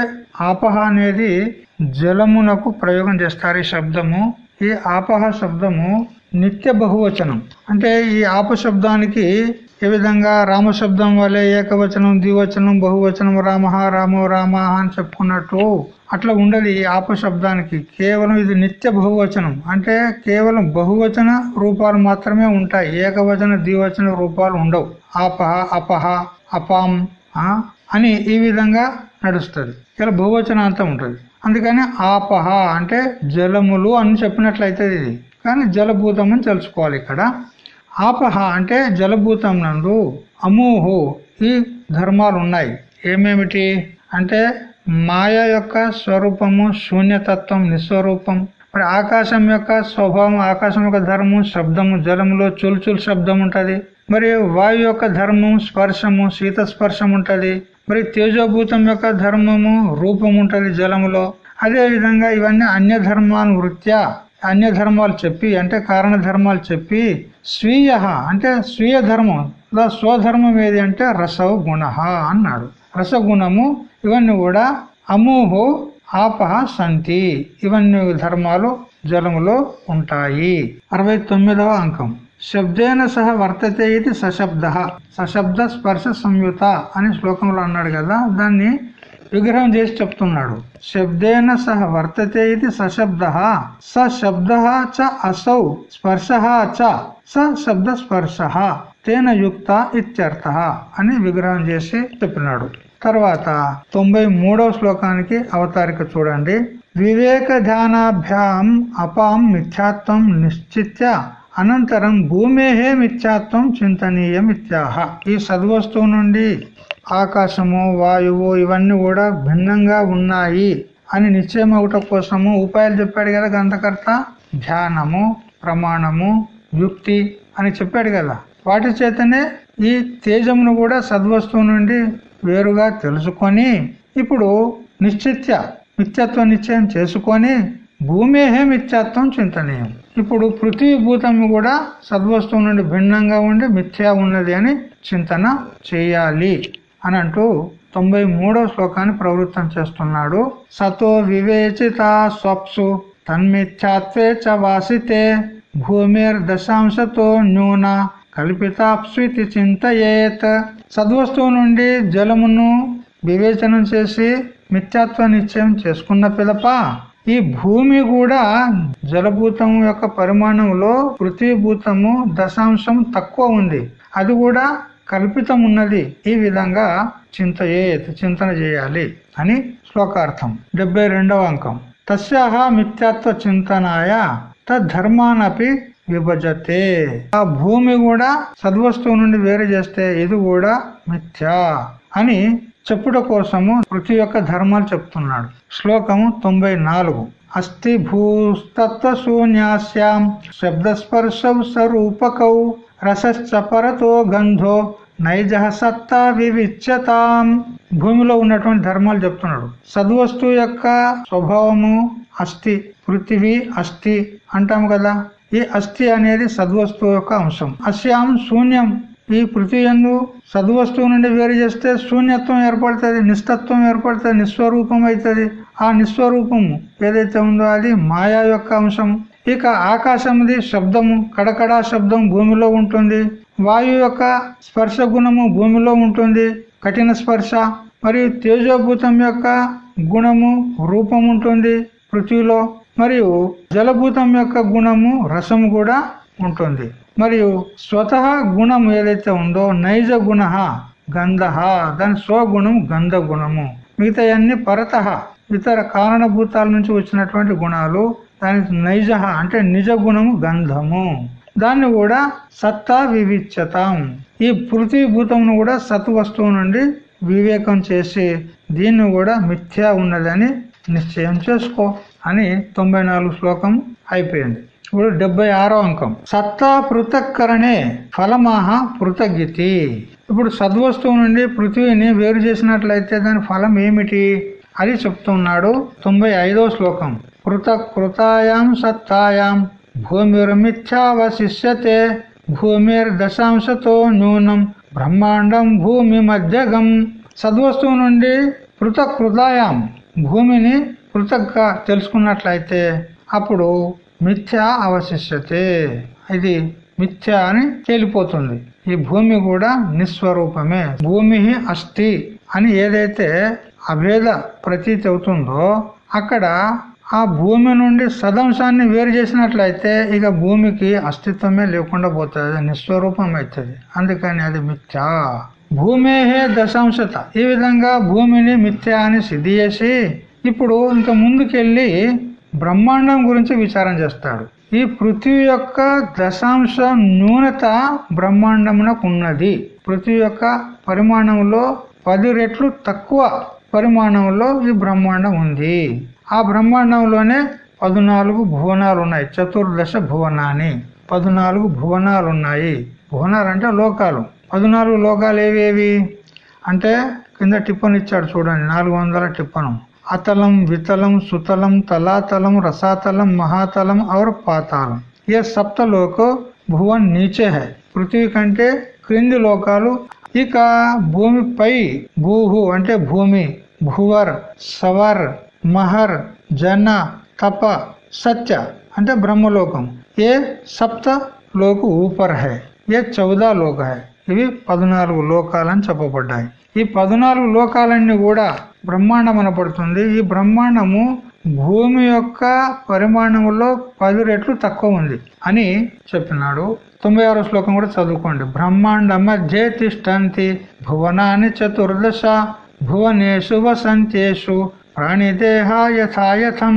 ఆపహ అనేది జలమునకు ప్రయోగం చేస్తారు ఈ శబ్దము. ఈ ఆపహ శబ్దము నిత్య బహువచనం. అంటే ఈ ఆప శబ్దానికి ఏ విధంగా రామ శబ్దం వలె ఏకవచనం ద్వివచనం బహువచనం రామ రామో రామ అని చెప్పుకున్నట్టు అట్లా ఉండదు ఈ ఆప శబ్దానికి. కేవలం ఇది నిత్య బహువచనం. అంటే కేవలం బహువచన రూపాలు మాత్రమే ఉంటాయి. ఏకవచన ద్వివచన రూపాలు ఉండవు. ఆపహ అపహ అపాం అని ఈ విధంగా నడుస్తుంది. ఇలా బహువచనాంతం ఉంటుంది. అందుకని ఆపహ అంటే జలములు అని చెప్పినట్లయితే ఇది. కానీ జలభూతం అని తెలుసుకోవాలి ఇక్కడ. ఆపహ అంటే జలభూతం నందు అమూహు ఈ ధర్మాలు ఉన్నాయి. ఏమేమిటి? అంటే మాయ యొక్క స్వరూపము శూన్యతత్వం నిస్వరూపం. మరి ఆకాశం యొక్క స్వభావం ఆకాశం యొక్క ధర్మం శబ్దము జలములో చులుచులు శబ్దం ఉంటుంది. మరి వాయు యొక్క ధర్మం స్పర్శము శీత స్పర్శం ఉంటుంది. మరి తేజోభూతం యొక్క ధర్మము రూపం ఉంటుంది జలములో. అదే విధంగా ఇవన్నీ అన్య ధర్మానువృత్యా అన్య ధర్మాలు చెప్పి అంటే కారణ ధర్మాలు చెప్పి స్వీయ అంటే స్వీయ ధర్మం స్వధర్మం ఏది అంటే రసవు గుణ అన్నాడు. రసగుణము ఇవన్నీ కూడా అమూహు ఆపహ సంతి. ఇవన్నీ ధర్మాలు జలములో ఉంటాయి. అరవై తొమ్మిదవ అంకం. శబ్దేన సహ వర్తతే ఇది సశబ్ద. సశబ్ద స్పర్శ సంయుత అని శ్లోకంలో అన్నాడు కదా దాన్ని విగ్రహం చేసి చెప్తున్నాడు. శబ్దేన సహ వర్తతే ఇది సశబ్ద. సశబ్ద చ అసౌ స్పర్శ చ స శబ్ద స్పర్శ తేన యుక్త ఇత్యర్థ అని విగ్రహం చేసి చెప్పినాడు. తర్వాత తొంభై మూడవ శ్లోకానికి అవతారిక చూడండి. వివేక ధ్యానాభ్యాం అపాం మిథ్యాత్వం నిశ్చిత్య అనంతరం భూమేహే మిథ్యాత్వం చింతనీయం ఇత్యాహ. ఈ సద్వస్తువు నుండి ఆకాశము వాయువు ఇవన్నీ కూడా భిన్నంగా ఉన్నాయి అని నిశ్చయం అవటం కోసము ఉపాయాలు చెప్పాడు కదా గ్రంథకర్త. ధ్యానము ప్రమాణము యుక్తి అని చెప్పాడు కదా. వాటి చేతనే ఈ తేజమును కూడా సద్వస్తువు నుండి వేరుగా తెలుసుకొని ఇప్పుడు నిశ్చిత్య నిత్యత్వ నిశ్చయం చేసుకొని భూమేహే మిథ్యాత్వం చింతనీయం. ఇప్పుడు పృథ్వీ భూతం కూడా సద్వస్తువు నుండి భిన్నంగా ఉండి మిథ్యా ఉన్నది అని చింతన చేయాలి అని అంటూ తొంభై మూడవ శ్లోకాన్ని ప్రవృత్తం చేస్తున్నాడు. సతో వివేచిత స్వప్సు తన్మిథ్యాత్వే చ వాసితే భూమిర్ దశాంశతో న్యూన కల్పితాప్స్వితి చింతయేత్. సద్వస్తువు నుండి జలమును వివేచనం చేసి మిథ్యాత్వ నిశ్చయం చేసుకున్న పిదప ఈ భూమి కూడా జలభూతం యొక్క పరిమాణంలో పృథ్వీభూతము దశాంశం తక్కువ ఉంది. అది కూడా కల్పితం ఉన్నది. ఈ విధంగా చింత చింతన చేయాలి అని శ్లోకార్థం. డెబ్బై అంకం. తస్యాహ మిథ్యాత్వ చింతనాయ తద్ధర్మానపి విభజతే. ఆ భూమి కూడా సద్వస్తువు నుండి వేరు చేస్తే ఇది కూడా మిథ్యా అని చెప్పుట కోసము పృథ్వీ యొక్క ధర్మాలు చెప్తున్నాడు. శ్లోకము తొంభై నాలుగు. అస్థి భూస్తత్వ శూన్యాస్యాం శబ్దస్పర్శౌ స్వరూపకౌ రసశ్చపరతో గంధో నైజ సత్తా వివిచ్యతాం. భూమిలో ఉన్నటువంటి ధర్మాలు చెప్తున్నాడు. సద్వస్తు యొక్క స్వభావము అస్థి పృథివీ అస్థి అంటాము కదా. ఈ అస్థి అనేది సద్వస్తువు యొక్క అంశం. అస్యాం శూన్యం ఈ పృథ్వీ ఎందు సద్వస్తువు నుండి వేరు చేస్తే శూన్యత్వం ఏర్పడుతుంది నిష్ఠత్వం ఏర్పడుతుంది నిస్వరూపం అవుతుంది ఆ నిస్వరూపము ఏదైతే ఉందో అది మాయా యొక్క అంశం. ఇక ఆకాశంది శబ్దము కడకడా శబ్దం భూమిలో ఉంటుంది. వాయు యొక్క స్పర్శ గుణము భూమిలో ఉంటుంది. కఠిన స్పర్శ మరియు తేజోభూతం యొక్క గుణము రూపం ఉంటుంది పృథ్వీలో. మరియు జలభూతం యొక్క గుణము రసం కూడా ఉంటుంది. మరియు స్వతహ గుణం ఏదైతే ఉందో నైజ గుణ గంధ దాని స్వగుణం గంధ గుణము మిగతా అన్ని పరత ఇతర కారణభూతాల నుంచి వచ్చినటువంటి గుణాలు దాని నైజ అంటే నిజ గుణము గంధము. దాన్ని కూడా సత్తా వివిచ్యతాం ఈ పృథ్వీభూతమును కూడా సత్ వస్తువు నుండి వివేకం చేసి దీన్ని కూడా మిథ్యా ఉన్నదని నిశ్చయం చేసుకో అని తొంభై శ్లోకం అయిపోయింది. ఇప్పుడు డెబ్బై ఆరో అంకం. సత్తా పృథక్కరణే ఫలమాహ పృథగితి. ఇప్పుడు సద్వస్తువు నుండి పృథ్వీని వేరు చేసినట్లయితే దాని ఫలం ఏమిటి? అది చెప్తున్నాడు తొంభై ఐదో శ్లోకం. పృథక్ కృతాయాం సత్తాయాం. భూమిర్మిథ్యావశిష్యతే. భూమిర్ దశాంశతో న్యూనం. బ్రహ్మాండం భూమి మధ్యగం. సద్వస్తువు నుండి పృథక్ కృతాయాం. భూమిని పృథక్గా తెలుసుకున్నట్లయితే అప్పుడు మిథ్య అవశిష్యతే. ఇది మిథ్య అని తేలిపోతుంది. ఈ భూమి కూడా నిస్వరూపమే. భూమి అస్థి అని ఏదైతే అభేద ప్రతీతి అవుతుందో అక్కడ ఆ భూమి నుండి సదంశాన్ని వేరు చేసినట్లయితే ఇక భూమికి అస్తిత్వమే లేకుండా పోతుంది నిస్వరూపం అవుతుంది. అందుకని అది మిథ్యా. భూమేహే దశాంశత. ఈ విధంగా భూమిని మిథ్యా అని సిద్ధి చేసి ఇప్పుడు ఇంకా ముందుకెళ్ళి బ్రహ్మాండం గురించి విచారం చేస్తాడు. ఈ పృథ్వీ యొక్క దశాంశ న్యూనత బ్రహ్మాండమునకు ఉన్నది పృథ్వీ యొక్క పరిమాణంలో పది రెట్లు తక్కువ పరిమాణంలో ఈ బ్రహ్మాండం ఉంది. ఆ బ్రహ్మాండంలోనే పద్నాలుగు భువనాలు ఉన్నాయి చతుర్దశ భువనాన్ని పద్నాలుగు భువనాలు ఉన్నాయి భువనాలు అంటే లోకాలు. పద్నాలుగు లోకాలు ఏవేవి? అంటే కింద టిప్పను ఇచ్చాడు చూడండి నాలుగు వందల టిప్పను అతలం వితలం సుతలం తలాతలం రసాతలం మహాతలం और పాతాళం. ఏ సప్తలోక భువన్ నీచే హై. పృథ్వీ కంటే క్రింది లోకాలు ఇక భూమిపై భూహు అంటే భూమి భువర్ సవర్ మహర్ జన తప సత్య అంటే బ్రహ్మలోకం. ఏ సప్త లోకు ఊపర్ హై. ఏ చౌదా లోక హై. ఇవి పద్నాలుగు లోకాలని చెప్పబడ్డాయి. ఈ పద్నాలుగు లోకాలన్నీ కూడా బ్రహ్మాండం అనపడుతుంది ఈ బ్రహ్మాండము భూమి యొక్క పరిమాణంలో పది రెట్లు తక్కువ ఉంది అని చెప్పినాడు. తొంభై ఆరో శ్లోకం కూడా చదువుకోండి. బ్రహ్మాండ మధ్య తిష్టంతి భువనాన్ని చతుర్దశ భువనేషు వసంతేషు ప్రాణిదేహ యథాయథం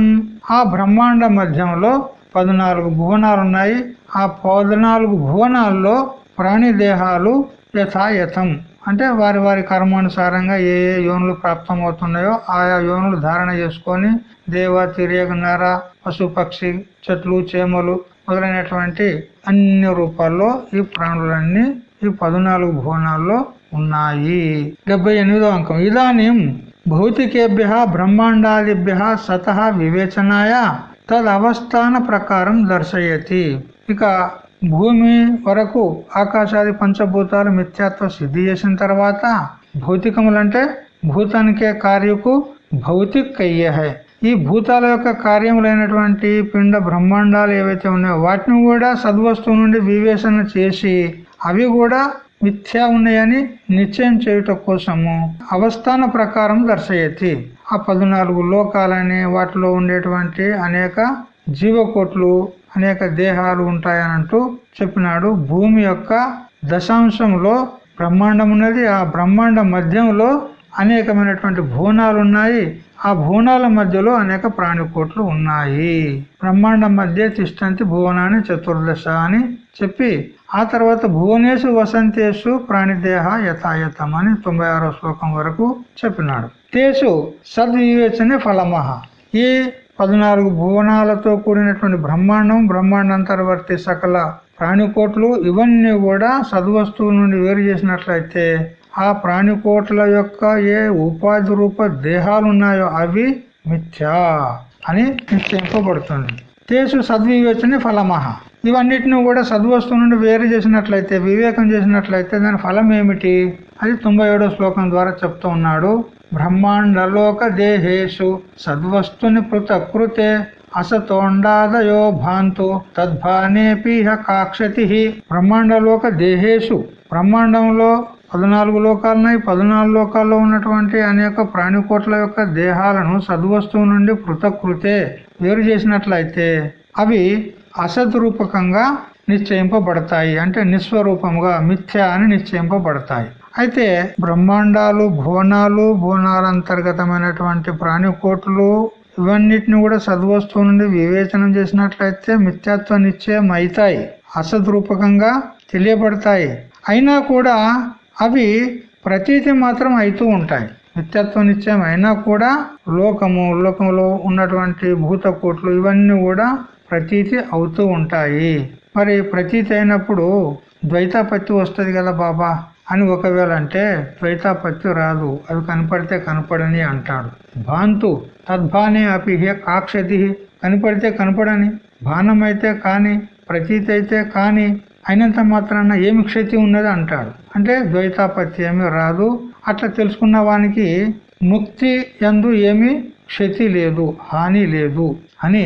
ఆ బ్రహ్మాండ మధ్యంలో పద్నాలుగు భువనాలు ఉన్నాయి. ఆ పద్నాలుగు భువనాల్లో ప్రాణిదేహాలు యథాయథం. అంటే వారి వారి కర్మానుసారంగా ఏ ఏ యోనులు ప్రాప్తమవుతున్నాయో ఆయా యోనులు ధారణ చేసుకొని దేవ తిరియగ నర పశు పక్షి చెట్లు చేమలు మొదలైనటువంటి అన్ని రూపాల్లో ఈ ప్రాణులన్నీ ఈ పద్నాలుగు భువనాల్లో ఉన్నాయి. డెబ్బై ఎనిమిదో అంకం. ఇదానీ భౌతికేభ్య బ్రహ్మాండాదిభ్య సత వివేచనాయ తదవస్థాన ప్రకారం దర్శయతి. ఇక భూమి వరకు ఆకాశాది పంచభూతాలు మిథ్యాత్వ సిద్ధి చేసిన తర్వాత భౌతికములంటే భూతానికే కార్యకు భౌతిక్ ఈ భూతాల యొక్క కార్యములైనటువంటి పిండ బ్రహ్మాండాలు ఏవైతే ఉన్నాయో వాటిని కూడా సద్వస్తువు నుండి వివేచన చేసి అవి కూడా మిథ్యా ఉన్నాయని నిశ్చయం చేయుట కోసము అవస్థాన ప్రకారం దర్శయతి. ఆ పద్నాలుగు లోకాలని వాటిలో ఉండేటువంటి అనేక జీవకోట్లు అనేక దేహాలు ఉంటాయనంటూ చెప్పినాడు. భూమి యొక్క దశాంశంలో బ్రహ్మాండం ఉన్నది. ఆ బ్రహ్మాండ మధ్యంలో అనేకమైనటువంటి భువనాలు ఉన్నాయి ఆ భూనాల మధ్యలో అనేక ప్రాణికోట్లు ఉన్నాయి. బ్రహ్మాండం మధ్య తిష్టంతి భువనాన్ని చతుర్దశ అని చెప్పి ఆ తర్వాత భువనేశు వసంతేషు ప్రాణిదేహ యథాయథం అని తొంభై శ్లోకం వరకు చెప్పినాడు. తేసు సద్వివేచనే ఫలమహ. ఈ పద్నాలుగు భువనాలతో కూడినటువంటి బ్రహ్మాండం బ్రహ్మాండంతర్వర్తి సకల ప్రాణికోట్లు ఇవన్నీ కూడా సద్వస్తువు నుండి వేరు చేసినట్లయితే ఆ ప్రాణికోట్ల యొక్క ఏ ఉపాధి రూప దేహాలు ఉన్నాయో అవి మిథ్యా అని నిశ్చయింపబడుతుంది. తేసు సద్వివేచన ఫలమహ. ఇవన్నిటిని కూడా సద్వస్తువు నుండి వేరు చేసినట్లయితే వివేకం చేసినట్లయితే దాని ఫలం ఏమిటి అది తొంభై శ్లోకం ద్వారా చెప్తూ ఉన్నాడు. బ్రహ్మాండలోక దేహేషు సద్వస్తుని పృతకృతే అసతోండాదయో భాంతు తద్భానేపిహ కాక్షతి బ్రహ్మాండలోక దేహేషు బ్రహ్మాండంలో పద్నాలుగు లోకాలున్నాయి. పద్నాలుగు లోకాల్లో ఉన్నటువంటి అనేక ప్రాణికోట్ల యొక్క దేహాలను సద్వస్తువు నుండి పృతకృతే వేరు చేసినట్లయితే అవి అసత్ రూపకంగా నిశ్చయింపబడతాయి. అంటే నిస్వరూపముగా మిథ్య అని నిశ్చయింపబడతాయి. అయితే బ్రహ్మాండాలు భువనాలు భువనాలంతర్గతమైనటువంటి ప్రాణికోట్లు ఇవన్నిటిని కూడా సద్వస్తువు నుండి వివేచనం చేసినట్లయితే మిథ్యాత్వ నిశ్చయం అవుతాయి అసద్రూపకంగా తెలియబడతాయి. అయినా కూడా అవి ప్రతీతి మాత్రం అవుతూ ఉంటాయి. నిత్యత్వ నిశ్చయం అయినా కూడా లోకము లోకంలో ఉన్నటువంటి భూతకోట్లు ఇవన్నీ కూడా ప్రతీతి అవుతూ ఉంటాయి. మరి ప్రతీతి అయినప్పుడు ద్వైతాపత్తి వస్తుంది కదా బాబా. అని ఒకవేళ అంటే త్వైతాపత్తి రాదు అవి కనపడితే కనపడని అంటాడు. భాంతు తద్భానే అపిహే కాక్షతి కనపడితే కనపడని బాణం అయితే కాని ప్రతీతి అయితే కాని అయినంత మాత్రాన ఏమి క్షతి ఉన్నది అంటాడు. అంటే ద్వైతాపత్తి ఏమి రాదు. అట్లా తెలుసుకున్న వానికి ముక్తి ఎందు ఏమి క్షతి లేదు హాని లేదు అని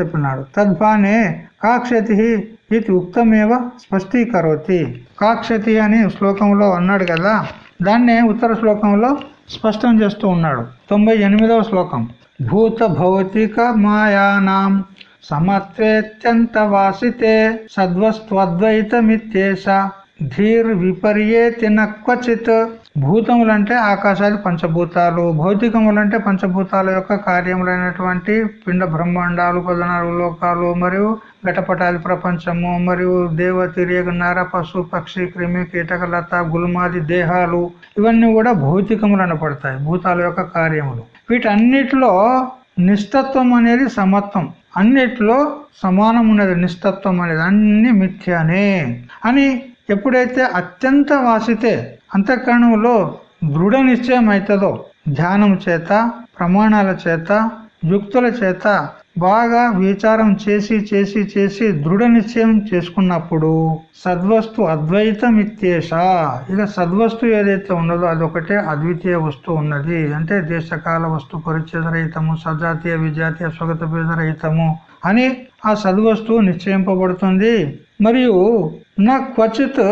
చెప్పినాడు. తద్భానే కాక్షతి ఇది ఉక్తమేవ స్పష్టీకరోతి. కాక్షతి అని శ్లోకంలో అన్నాడు కదా దాన్నే ఉత్తర శ్లోకంలో స్పష్టం చేస్తూ ఉన్నాడు. తొంభై ఎనిమిదవ శ్లోకం. భూత భౌతిక మాయానాం సమత్వేత్యంత వాసితే సద్వస్త్వద్వైతమిత్యేష. ధీర్ విపర్యేతి నక్వచిత్ భూతములంటే ఆకాశాది పంచభూతాలు. భౌతికములంటే పంచభూతాల యొక్క కార్యములైనటువంటి పిండ బ్రహ్మాండాలు పదనాలుగు లోకాలు మరియు ఘటపటాది ప్రపంచము మరియు దేవ తిరియగ నర పశు పక్షి క్రిమి కీటక లత గుల్మాది దేహాలు. ఇవన్నీ కూడా భౌతికములు అనపడతాయి భూతాల యొక్క కార్యములు. వీటన్నిటిలో నిష్టత్వం అనేది సమత్వం. అన్నిట్లో సమానం ఉన్నది నిష్టత్వం అనేది అన్ని మిథ్యానే అని ఎప్పుడైతే అత్యంత వాసితే అంతఃకరణంలో దృఢ నిశ్చయం అవుతుందో ధ్యానం చేత ప్రమాణాల చేత యుక్తుల చేత బాగా విచారం చేసి చేసి చేసి దృఢ నిశ్చయం చేసుకున్నప్పుడు సద్వస్తు అద్వైతం ఇత్యేష ఇక సద్వస్తు ఏదైతే ఉన్నదో అదొకటే అద్వితీయ వస్తువు ఉన్నది. అంటే దేశకాల వస్తు పరిచ్ఛేదరహితము సజాతీయ విజాతీయ స్వగత భేదరహితము అని ఆ సద్వస్తువు నిశ్చయింపబడుతుంది. మరియు నా క్వచిత్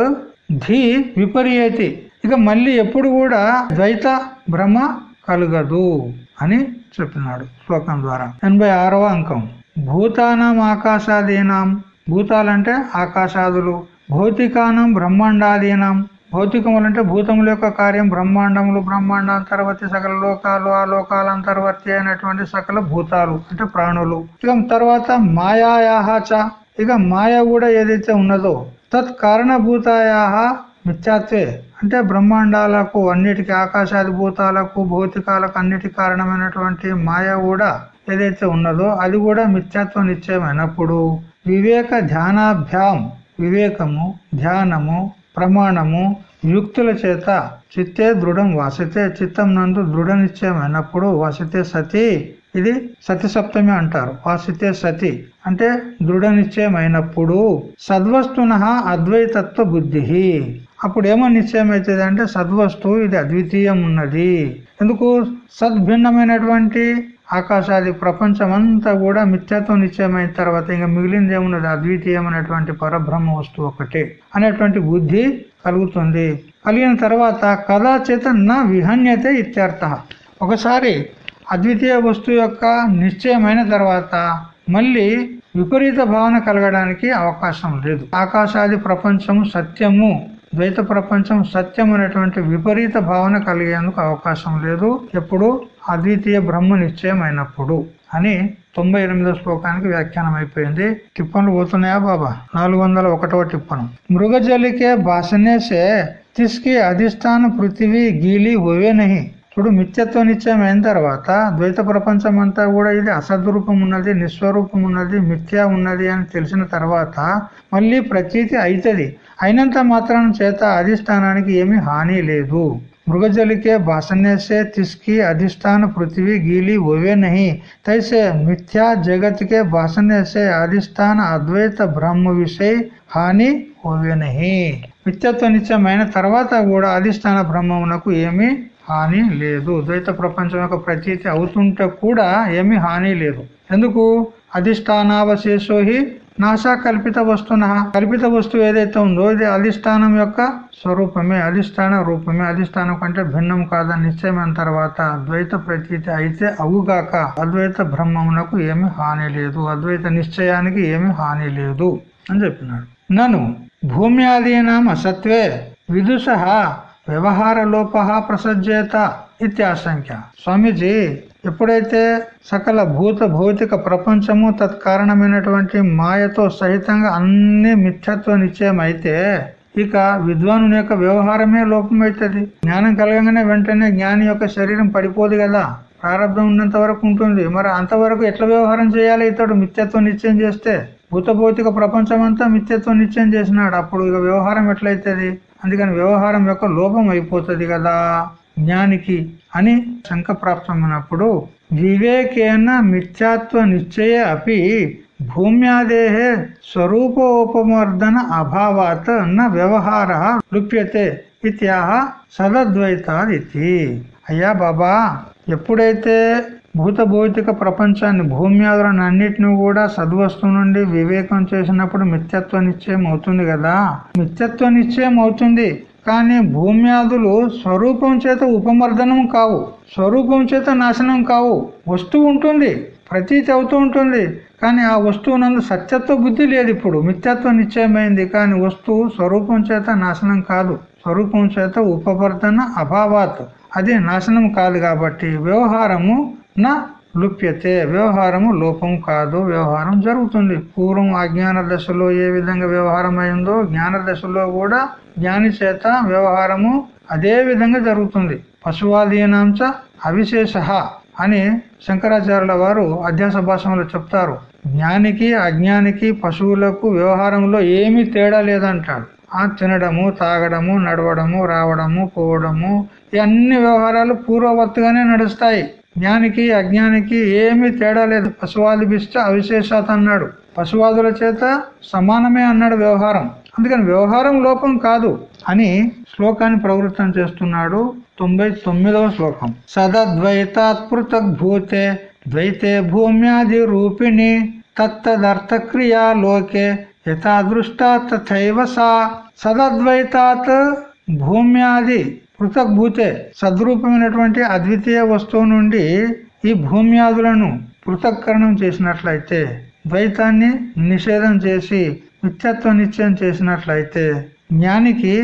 ధీ విపర్యతి ఇక మళ్ళీ ఎప్పుడు కూడా ద్వైత భ్రమ కలగదు అని చెప్పినాడు శ్లోకం ద్వారా. ఎనభై ఆరవ అంకం. భూతానం ఆకాశాదీనాం. భూతాలంటే ఆకాశాదులు. భౌతికానం బ్రహ్మాండాదీనాం. భౌతికములంటే భూతముల యొక్క కార్యం బ్రహ్మాండములు బ్రహ్మాండాంతర్వర్తి సకల లోకాలు ఆ లోకాల అంతర్వర్తి అయినటువంటి సకల భూతాలు అంటే ప్రాణులు. ఇక తర్వాత మాయాయాహచ ఇక మాయ కూడా ఏదైతే ఉన్నదో తత్ కారణభూతాయాహ మిథ్యాత్వే. అంటే బ్రహ్మాండాలకు అన్నిటికీ ఆకాశాది భూతాలకు భౌతికాలకు అన్నిటి కారణమైనటువంటి మాయ కూడా ఏదైతే ఉన్నదో అది కూడా మిథ్యాత్వ నిశ్చయమైనప్పుడు. వివేక ధ్యానాభ్యాం వివేకము ధ్యానము ప్రమాణము యుక్తుల చేత చిత్తే దృఢం వాసితే చిత్తం నందు దృఢ నిశ్చయమైనప్పుడు వసతే సతి. ఇది సతి సప్తమి అంటారు. వాసితే సతి. అంటే దృఢ నిశ్చయమైనప్పుడు. సద్వస్తున అద్వైతత్వ బుద్ధి. అప్పుడు ఏమో నిశ్చయం అవుతుంది అంటే సద్వస్తువు ఇది అద్వితీయం ఉన్నది. ఎందుకు? సద్భిన్నమైనటువంటి ఆకాశాది ప్రపంచం అంతా కూడా మిథ్యాత్వం నిశ్చయమైన తర్వాత ఇంకా మిగిలింది ఏమున్నది? అద్వితీయమైనటువంటి పరబ్రహ్మ వస్తువు ఒకటే అనేటువంటి బుద్ధి కలుగుతుంది. కలిగిన తర్వాత కదాచేత నా విహన్యతే ఇత్యర్థ. ఒకసారి అద్వితీయ వస్తువు యొక్క నిశ్చయమైన తర్వాత మళ్ళీ విపరీత భావన కలగడానికి అవకాశం లేదు. ఆకాశాది ప్రపంచము సత్యము ద్వైత ప్రపంచం సత్యం అనేటువంటి విపరీత భావన కలిగేందుకు అవకాశం లేదు. ఎప్పుడు? అద్వితీయ బ్రహ్మ నిశ్చయమైనప్పుడు అని తొంభై ఎనిమిదో శ్లోకానికి వ్యాఖ్యానం అయిపోయింది టిప్పన్లు పోతున్నాయా బాబా? నాలుగు వందల ఒకటవ టిప్పను మృగజలికే భాషనేసే తిస్కి అధిష్టాన పృథివీ గీలి హోవే నహి. ఇప్పుడు మిథ్యత్వ నిత్యం అయిన తర్వాత ద్వైత ప్రపంచం అంతా కూడా ఇది అసద్రూపం ఉన్నది నిస్వరూపం ఉన్నది మిథ్య ఉన్నది అని తెలిసిన తర్వాత మళ్ళీ ప్రతీతి అవుతుంది అయినంత మాత్రం చేత అధిష్టానానికి ఏమి హాని లేదు. మృగజలికే భాషణ్యసే తిస్కి అధిష్టాన పృథివీ గీలి ఓవే నహి. తైసే మిథ్యా జగత్కే భాషణ్యసే అధిష్టాన అద్వైత బ్రహ్మ విషయ హాని ఓవే నహి. మిథ్యత్వ నిత్యమైన తర్వాత కూడా అధిష్టాన బ్రహ్మమునకు ఏమి హాని లేదు. ద్వైత ప్రపంచం యొక్క ప్రతీతి అవుతుంటే కూడా ఏమి హాని లేదు. ఎందుకు? అధిష్టానావశేషోహి నాశా కల్పిత వస్తున. కల్పిత వస్తువు ఏదైతే ఉందో ఇది అధిష్టానం యొక్క స్వరూపమే అధిష్టాన రూపమే. అధిష్టానం కంటే భిన్నం కాదని నిశ్చయమైన తర్వాత అద్వైత ప్రతీతి అయితే అవుగాక అద్వైత బ్రహ్మమునకు ఏమి హాని లేదు. అద్వైత నిశ్చయానికి ఏమి హాని లేదు అని చెప్పినాడు. నన్ను భూమి ఆదీనాం అసత్వే విదుష వ్యవహార లోప ప్రసజ్జేత ఇత్యాశంఖ్య స్వామీజీ ఎప్పుడైతే సకల భూత భౌతిక ప్రపంచము తత్కారణమైనటువంటి మాయతో సహితంగా అన్ని మిథ్యత్వ నిశ్చయమైతే ఇక విద్వాను యొక్క వ్యవహారమే లోపమవుతుంది జ్ఞానం కలగంగానే వెంటనే జ్ఞాని యొక్క శరీరం పడిపోదు కదా. ప్రారంభం ఉన్నంత వరకు ఉంటుంది. మరి అంతవరకు ఎట్లా వ్యవహారం చేయాలి ఇతడు మిథ్యత్వం నిశ్చయం చేస్తే? భూత భౌతిక ప్రపంచం అంతా మిథ్యత్వం నిశ్చయం చేసినాడు. అప్పుడు ఇక వ్యవహారం ఎట్లయితుంది? అందుకని వ్యవహారం యొక్క లోపం అయిపోతుంది కదా. జ్ఞానికి అని శంక ప్రాప్తమైనప్పుడు వివేకేన మిథ్యాత్వ నిశ్చయ అపి భూమ్యాదేహే స్వరూపోపమర్దన అభావాత్ న వ్యవహార లుప్యతే ఇత్యాహ సదద్వైతాది అయ్యా బాబా ఎప్పుడైతే భూత భౌతిక ప్రపంచాన్ని భూమ్యాదులను కూడా సద్వస్తు నుండి వివేకం చేసినప్పుడు మిథ్యత్వ నిశ్చయం అవుతుంది కదా? మిథ్యత్వ నిశ్చయం అవుతుంది కానీ భూమ్యాదులు స్వరూపం చేత ఉపమర్దనం కావు స్వరూపం చేత నాశనం కావు. వస్తువు ఉంటుంది ప్రతీతి అవుతూ ఉంటుంది. కానీ ఆ వస్తువు నందు సత్యత్వ బుద్ధి లేదు ఇప్పుడు. మిథ్యత్వ నిశ్చయమైంది కానీ వస్తువు స్వరూపం చేత నాశనం కాదు. స్వరూపం చేత ఉపవర్తన అభావాత్. అది నాశనం కాదు కాబట్టి వ్యవహారము నా లుప్యతే. వ్యవహారము లోపం కాదు వ్యవహారం జరుగుతుంది. పూర్వం అజ్ఞాన దశలో ఏ విధంగా వ్యవహారం అయిందో జ్ఞాన దశలో కూడా జ్ఞాని చేత వ్యవహారము అదే విధంగా జరుగుతుంది. పశువాధీనాంశ అవిశేష అని శంకరాచార్యుల వారు అధ్యాస భాషలో చెప్తారు. జ్ఞానికి అజ్ఞానికి పశువులకు వ్యవహారంలో ఏమీ తేడా లేదంటాడు. ఆ తినడము తాగడము నడవడము రావడము పోవడము ఇవన్నీ వ్యవహారాలు పూర్వవత్తుగానే నడుస్తాయి. జ్ఞానికి అజ్ఞానికి ఏమీ తేడా లేదు. పశువాది బిష్ట అన్నాడు. పశువాదుల చేత సమానమే అన్నాడు వ్యవహారం. అందుకని వ్యవహారం లోపం కాదు అని శ్లోకాన్ని ప్రవృత్తం చేస్తున్నాడు తొంభై తొమ్మిదవ శ్లోకం. సదద్వైతాత్ భూతే ద్వైతే భూమ్యాది రూపిణి తత్తదర్థక్రియా లోకే యథాదృష్ట తథైవ సా. సదద్వైతాత్ భూమ్యాది పృథక్ భూతే సద్రూపమైనటువంటి అద్వితీయ వస్తువు నుండి ఈ భూమ్యాదులను పృథక్కరణం చేసినట్లయితే ద్వైతాన్ని నిషేధం చేసి నిత్యత్వ నిశ్చయం చేసినట్లయితే జ్ఞానికి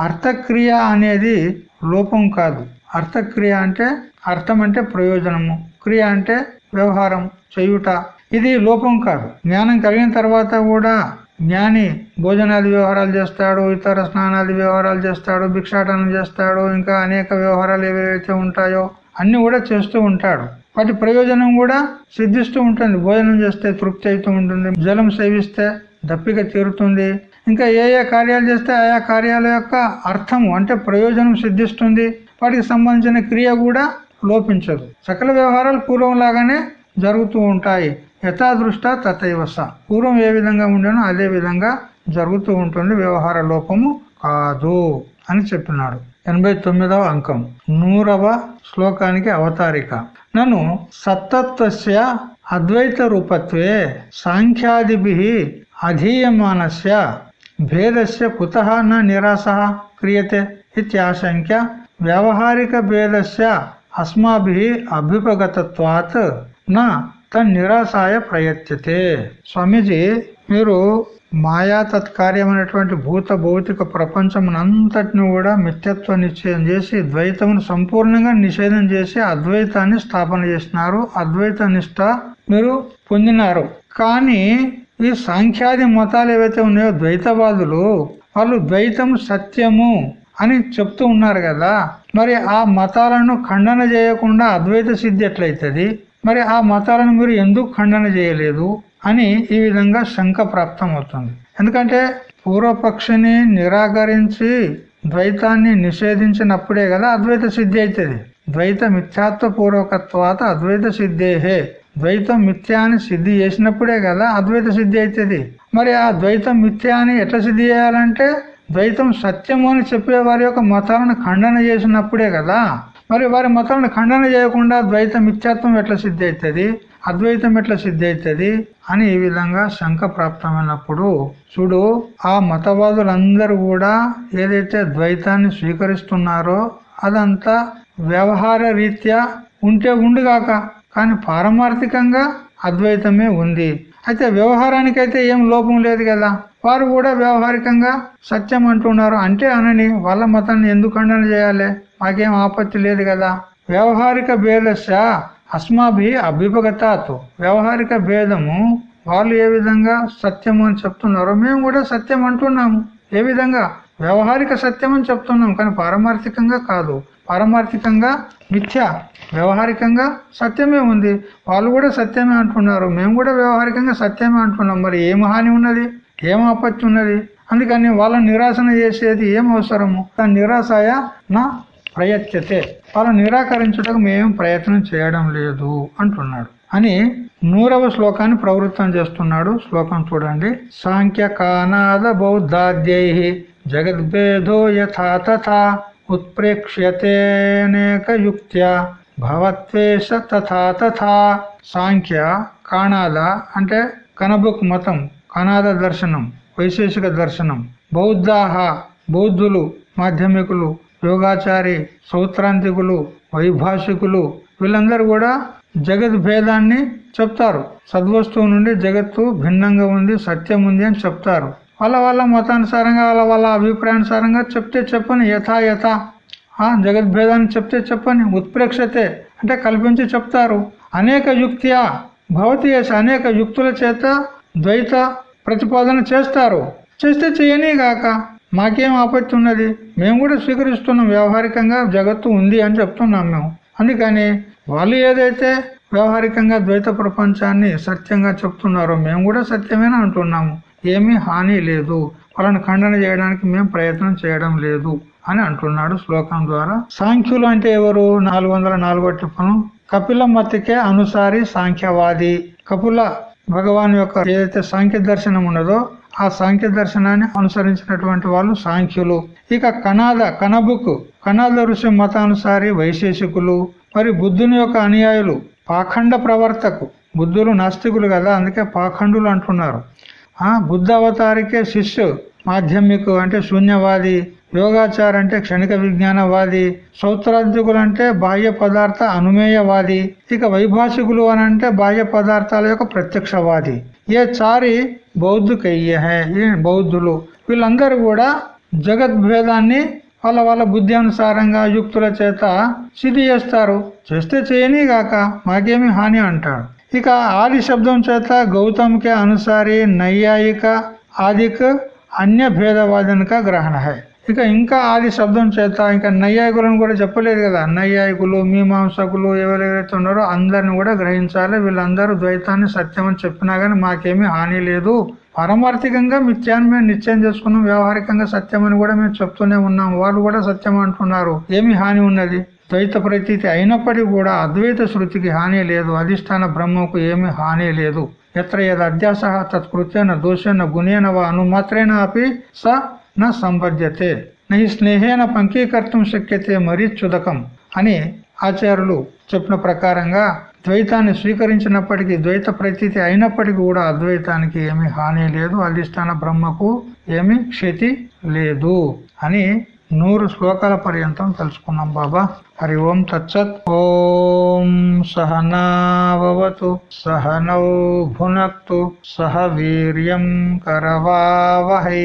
అర్థక్రియ అనేది లోపం కాదు. అర్థక్రియ అంటే అర్థం అంటే ప్రయోజనము క్రియ అంటే వ్యవహారం చేయుట. ఇది లోపం కాదు. జ్ఞానం కలిగిన తర్వాత కూడా జ్ఞాని భోజనాది వ్యవహారాలు చేస్తాడు ఇతర స్నానాది వ్యవహారాలు చేస్తాడు భిక్షాటనం చేస్తాడు ఇంకా అనేక వ్యవహారాలు ఏవైతే ఉంటాయో అన్ని కూడా చేస్తూ ఉంటాడు. వాటి ప్రయోజనం కూడా సిద్ధిస్తూ ఉంటుంది భోజనం చేస్తే తృప్తి అవుతూ ఉంటుంది జలం సేవిస్తే దప్పిక తీరుతుంది. ఇంకా ఏ ఏ కార్యాలు చేస్తే ఆయా కార్యాల యొక్క అర్థము అంటే ప్రయోజనం సిద్ధిస్తుంది. వాటికి సంబంధించిన క్రియ కూడా లోపించదు. సకల వ్యవహారాలు పూర్వం లాగానే జరుగుతూ ఉంటాయి. యథాదృష్ట తథైవస పూర్వం ఏ విధంగా ఉండేనో అదే విధంగా జరుగుతూ ఉంటుంది వ్యవహార లోపము కాదు అని చెప్పినాడు. ఎనభై తొమ్మిదవ అంకం. నూరవ శ్లోకానికి అవతారిక. నన్ను సత్తత్వస్య అద్వైత రూపత్వే సాంఖ్యాదిభి అధీయమానస్య భేదస్య కుత న నిరాశ క్రియతే ఇత్యాశంక్య వ్యావహారిక భేదస్య అస్మాభి అభ్యుపగతత్వాత్ నా తన్నిరాశాయ ప్రయత్యతే. స్వామీజీ మీరు మాయా తత్కార్యమైనటువంటి భూత భౌతిక ప్రపంచమునంతటిని కూడా మిథ్యత్వ నిశ్చయం చేసి ద్వైతమును సంపూర్ణంగా నిషేధం చేసి అద్వైతాన్ని స్థాపన చేసినారు. అద్వైత నిష్ట మీరు పొందినారు. కానీ ఈ సాంఖ్యాది మతాలు ఏవైతే ఉన్నాయో ద్వైతవాదులు వాళ్ళు ద్వైతం సత్యము అని చెప్తూ ఉన్నారు కదా. మరి ఆ మతాలను ఖండన చేయకుండా అద్వైత సిద్ధి ఎట్లయితుంది? మరి ఆ మతాలను మీరు ఎందుకు ఖండన చేయలేదు అని ఈ విధంగా శంక ప్రాప్తం అవుతుంది. ఎందుకంటే పూర్వపక్షిని నిరాకరించి ద్వైతాన్ని నిషేధించినప్పుడే కదా అద్వైత సిద్ధి అవుతుంది ద్వైత మిథ్యాత్వ పూర్వకత్వాత అద్వైత సిద్ధేహే. ద్వైతం మిథ్యాన్ని సిద్ధి చేసినప్పుడే కదా అద్వైత సిద్ధి అవుతుంది మరి ఆ ద్వైతం మిథ్యాన్ని ఎట్లా సిద్ధి చేయాలంటే ద్వైతం సత్యము అని చెప్పే వారి యొక్క మతాలను ఖండన చేసినప్పుడే కదా మరి వారి మతాలను ఖండన చేయకుండా ద్వైతం మిథ్యాత్వం ఎట్లా సిద్ధి అవుతుంది అద్వైతం ఎట్లా సిద్ధి అవుతుంది అని ఈ విధంగా శంక ప్రాప్తమైనప్పుడు చూడు ఆ మతవాదులందరూ కూడా ఏదైతే ద్వైతాన్ని స్వీకరిస్తున్నారో అదంతా వ్యవహార రీత్యా ఉంటే ఉండుగాక కానీ పారమార్థికంగా అద్వైతమే ఉంది. అయితే వ్యవహారానికైతే ఏం లోపం లేదు కదా. వారు కూడా వ్యవహారికంగా సత్యం అంటున్నారు. అంటే అనని వాళ్ళ మతాన్ని ఎందుకు ఖండన చేయాలి? మాకేం ఆపత్తి లేదు కదా? వ్యవహారిక భేదశ అస్మాభి అభ్యుపగతాత్ వ్యవహారిక భేదము వాళ్ళు ఏ విధంగా సత్యము అని చెప్తున్నారో మేము కూడా సత్యం అంటున్నాము. ఏ విధంగా? వ్యవహారిక సత్యం అని చెప్తున్నాం కానీ పారమార్థికంగా కాదు. పారమార్థికంగా మిథ్య వ్యవహారికంగా సత్యమే ఉంది. వాళ్ళు కూడా సత్యమే అంటున్నారు. మేము కూడా వ్యవహారికంగా సత్యమే అంటున్నాం. మరి ఏం హాని ఉన్నది? ఏం ఆపత్తి ఉన్నది? అందుకని వాళ్ళని నిరాశన చేసేది ఏం అవసరము? దాని నిరాశయ నా ప్రయత్యతే వాళ్ళు నిరాకరించడానికి మేము ప్రయత్నం చేయడం లేదు అంటున్నాడు. అని నూరవ శ్లోకాన్ని ప్రవృత్తం చేస్తున్నాడు శ్లోకం చూడండి. సాంఖ్య కానాద బౌద్ధాద్యై జగద్భేదో యథా తథా ఉత్ప్రేక్ష్యతేనేక యుక్త్యా భవత్వేష తథా తథా సాంఖ్య కాణాద అంటే కనబుక్ మతం కనాద దర్శనం వైశేషిక దర్శనం. బౌద్ధాహ బౌద్ధులు మాధ్యమికులు యోగాచారి సౌత్రాంతికులు వైభాషికులు వీళ్ళందరూ కూడా జగత్ భేదాన్ని చెప్తారు. సద్వస్తువు నుండి జగత్తు భిన్నంగా ఉంది సత్యం ఉంది అని చెప్తారు. వాళ్ళ వాళ్ళ మతానుసారంగా వాళ్ళ వాళ్ళ అభిప్రాయానుసారంగా చెప్తే చెప్పని యథా యథ. జగద్భేదాన్ని చెప్తే చెప్పని ఉత్ప్రేక్షతే అంటే కల్పించి చెప్తారు. అనేక యుక్తియా భవతి అనేక యుక్తుల చేత ద్వైత ప్రతిపాదన చేస్తారు. చేస్తే చేయనే గాక. మాకేం ఆపత్తి ఉన్నది? మేము కూడా స్వీకరిస్తున్నాం వ్యవహారికంగా జగత్తు ఉంది అని చెప్తున్నాం మేము. అందుకని వాళ్ళు ఏదైతే వ్యవహారికంగా ద్వైత ప్రపంచాన్ని సత్యంగా చెప్తున్నారో మేము కూడా సత్యమేనా అంటున్నాము. ఏమీ హాని లేదు. వాళ్ళని ఖండన చేయడానికి మేము ప్రయత్నం చేయడం లేదు అని అంటున్నాడు శ్లోకం ద్వారా. సాంఖ్యులు అంటే ఎవరు? నాలుగు వందల నాలుగో టిప్పను కపిల మతికే అనుసారి సాంఖ్యవాది. కపుల భగవాన్ యొక్క ఏదైతే సాంఖ్య దర్శనం ఉన్నదో ఆ సాంఖ్య దర్శనాన్ని అనుసరించినటువంటి వాళ్ళు సాంఖ్యులు. ఇక కనాద కనబుక్ కనాద ఋషి మతానుసారి వైశేషికులు మరి బుద్ధుని యొక్క అనుయాయులు పాఖండ ప్రవర్తకు. బుద్ధులు నాస్తికులు కదా అందుకే పాఖండులు అంటున్నారు. ఆ బుద్ధ అవతారికే శిష్యు మాధ్యమికు అంటే శూన్యవాది. యోగాచార అంటే క్షణిక విజ్ఞానవాది సౌత్రాంతికులు అంటే బాహ్య పదార్థ అనుమేయవాది ఇక వైభాషికులు అని అంటే బాహ్య పదార్థాల యొక్క ప్రత్యక్షవాది. ఏ చారి బౌద్ధుకయ్యే బౌద్ధులు. వీళ్ళందరూ కూడా జగద్భేదాన్ని వాళ్ళ వాళ్ళ బుద్ధి అనుసారంగా యుక్తుల చేత సిద్ధి చేస్తారు. చేస్తే చేయని గాక మాకేమి హాని అంటాడు. ఇక ఆది శబ్దం చేత గౌతమ్కే అనుసారి నైయాయిక ఆదిక అన్య భేదవాదనక గ్రహణ హై ఇక ఇంకా ఆది శబ్దం చేత ఇంకా నైయాయికులను కూడా చెప్పలేదు కదా. నైయాయికులు మీమాంసకులు ఎవరెవరైతే ఉన్నారో అందరిని కూడా గ్రహించాలి. వీళ్ళందరూ ద్వైతాన్ని సత్యం అని చెప్పినా కానీ మాకేమీ హాని లేదు. పారమార్థికంగా మిథ్యాన్ని మేము నిశ్చయం చేసుకున్నాం. వ్యవహారికంగా సత్యం అని కూడా మేము చెప్తూనే ఉన్నాం. వాళ్ళు కూడా సత్యం అంటున్నారు. ఏమి హాని ఉన్నది? ద్వైత ప్రతీతి అయినప్పటికీ కూడా అద్వైత శృతికి హాని లేదు. అధిష్టాన బ్రహ్మకు ఏమి హాని లేదు. ఎత్ర యద్ అధ్యాస తత్కృత్యన దోషేన గుణేన వా అనుమాత్రేణ అపి స న సంపద్యతే నహి స్నేహేన పంకీకర్తం శక్యతే మరీచుదకం అని ఆచార్యులు చెప్పిన ప్రకారంగా ద్వైతాన్ని స్వీకరించినప్పటికీ ద్వైత ప్రతీతి అయినప్పటికీ కూడా అద్వైతానికి ఏమి హాని లేదు అధిష్టాన బ్రహ్మకు ఏమి క్షతి లేదు అని నూరు శ్లోకాల పర్యంతం తెలుసుకున్నాం బాబా. హరి ఓం తచ్చత్ ఓం సహనావతు సహనౌ భునక్తు సహ వీర్యం కరవావహై.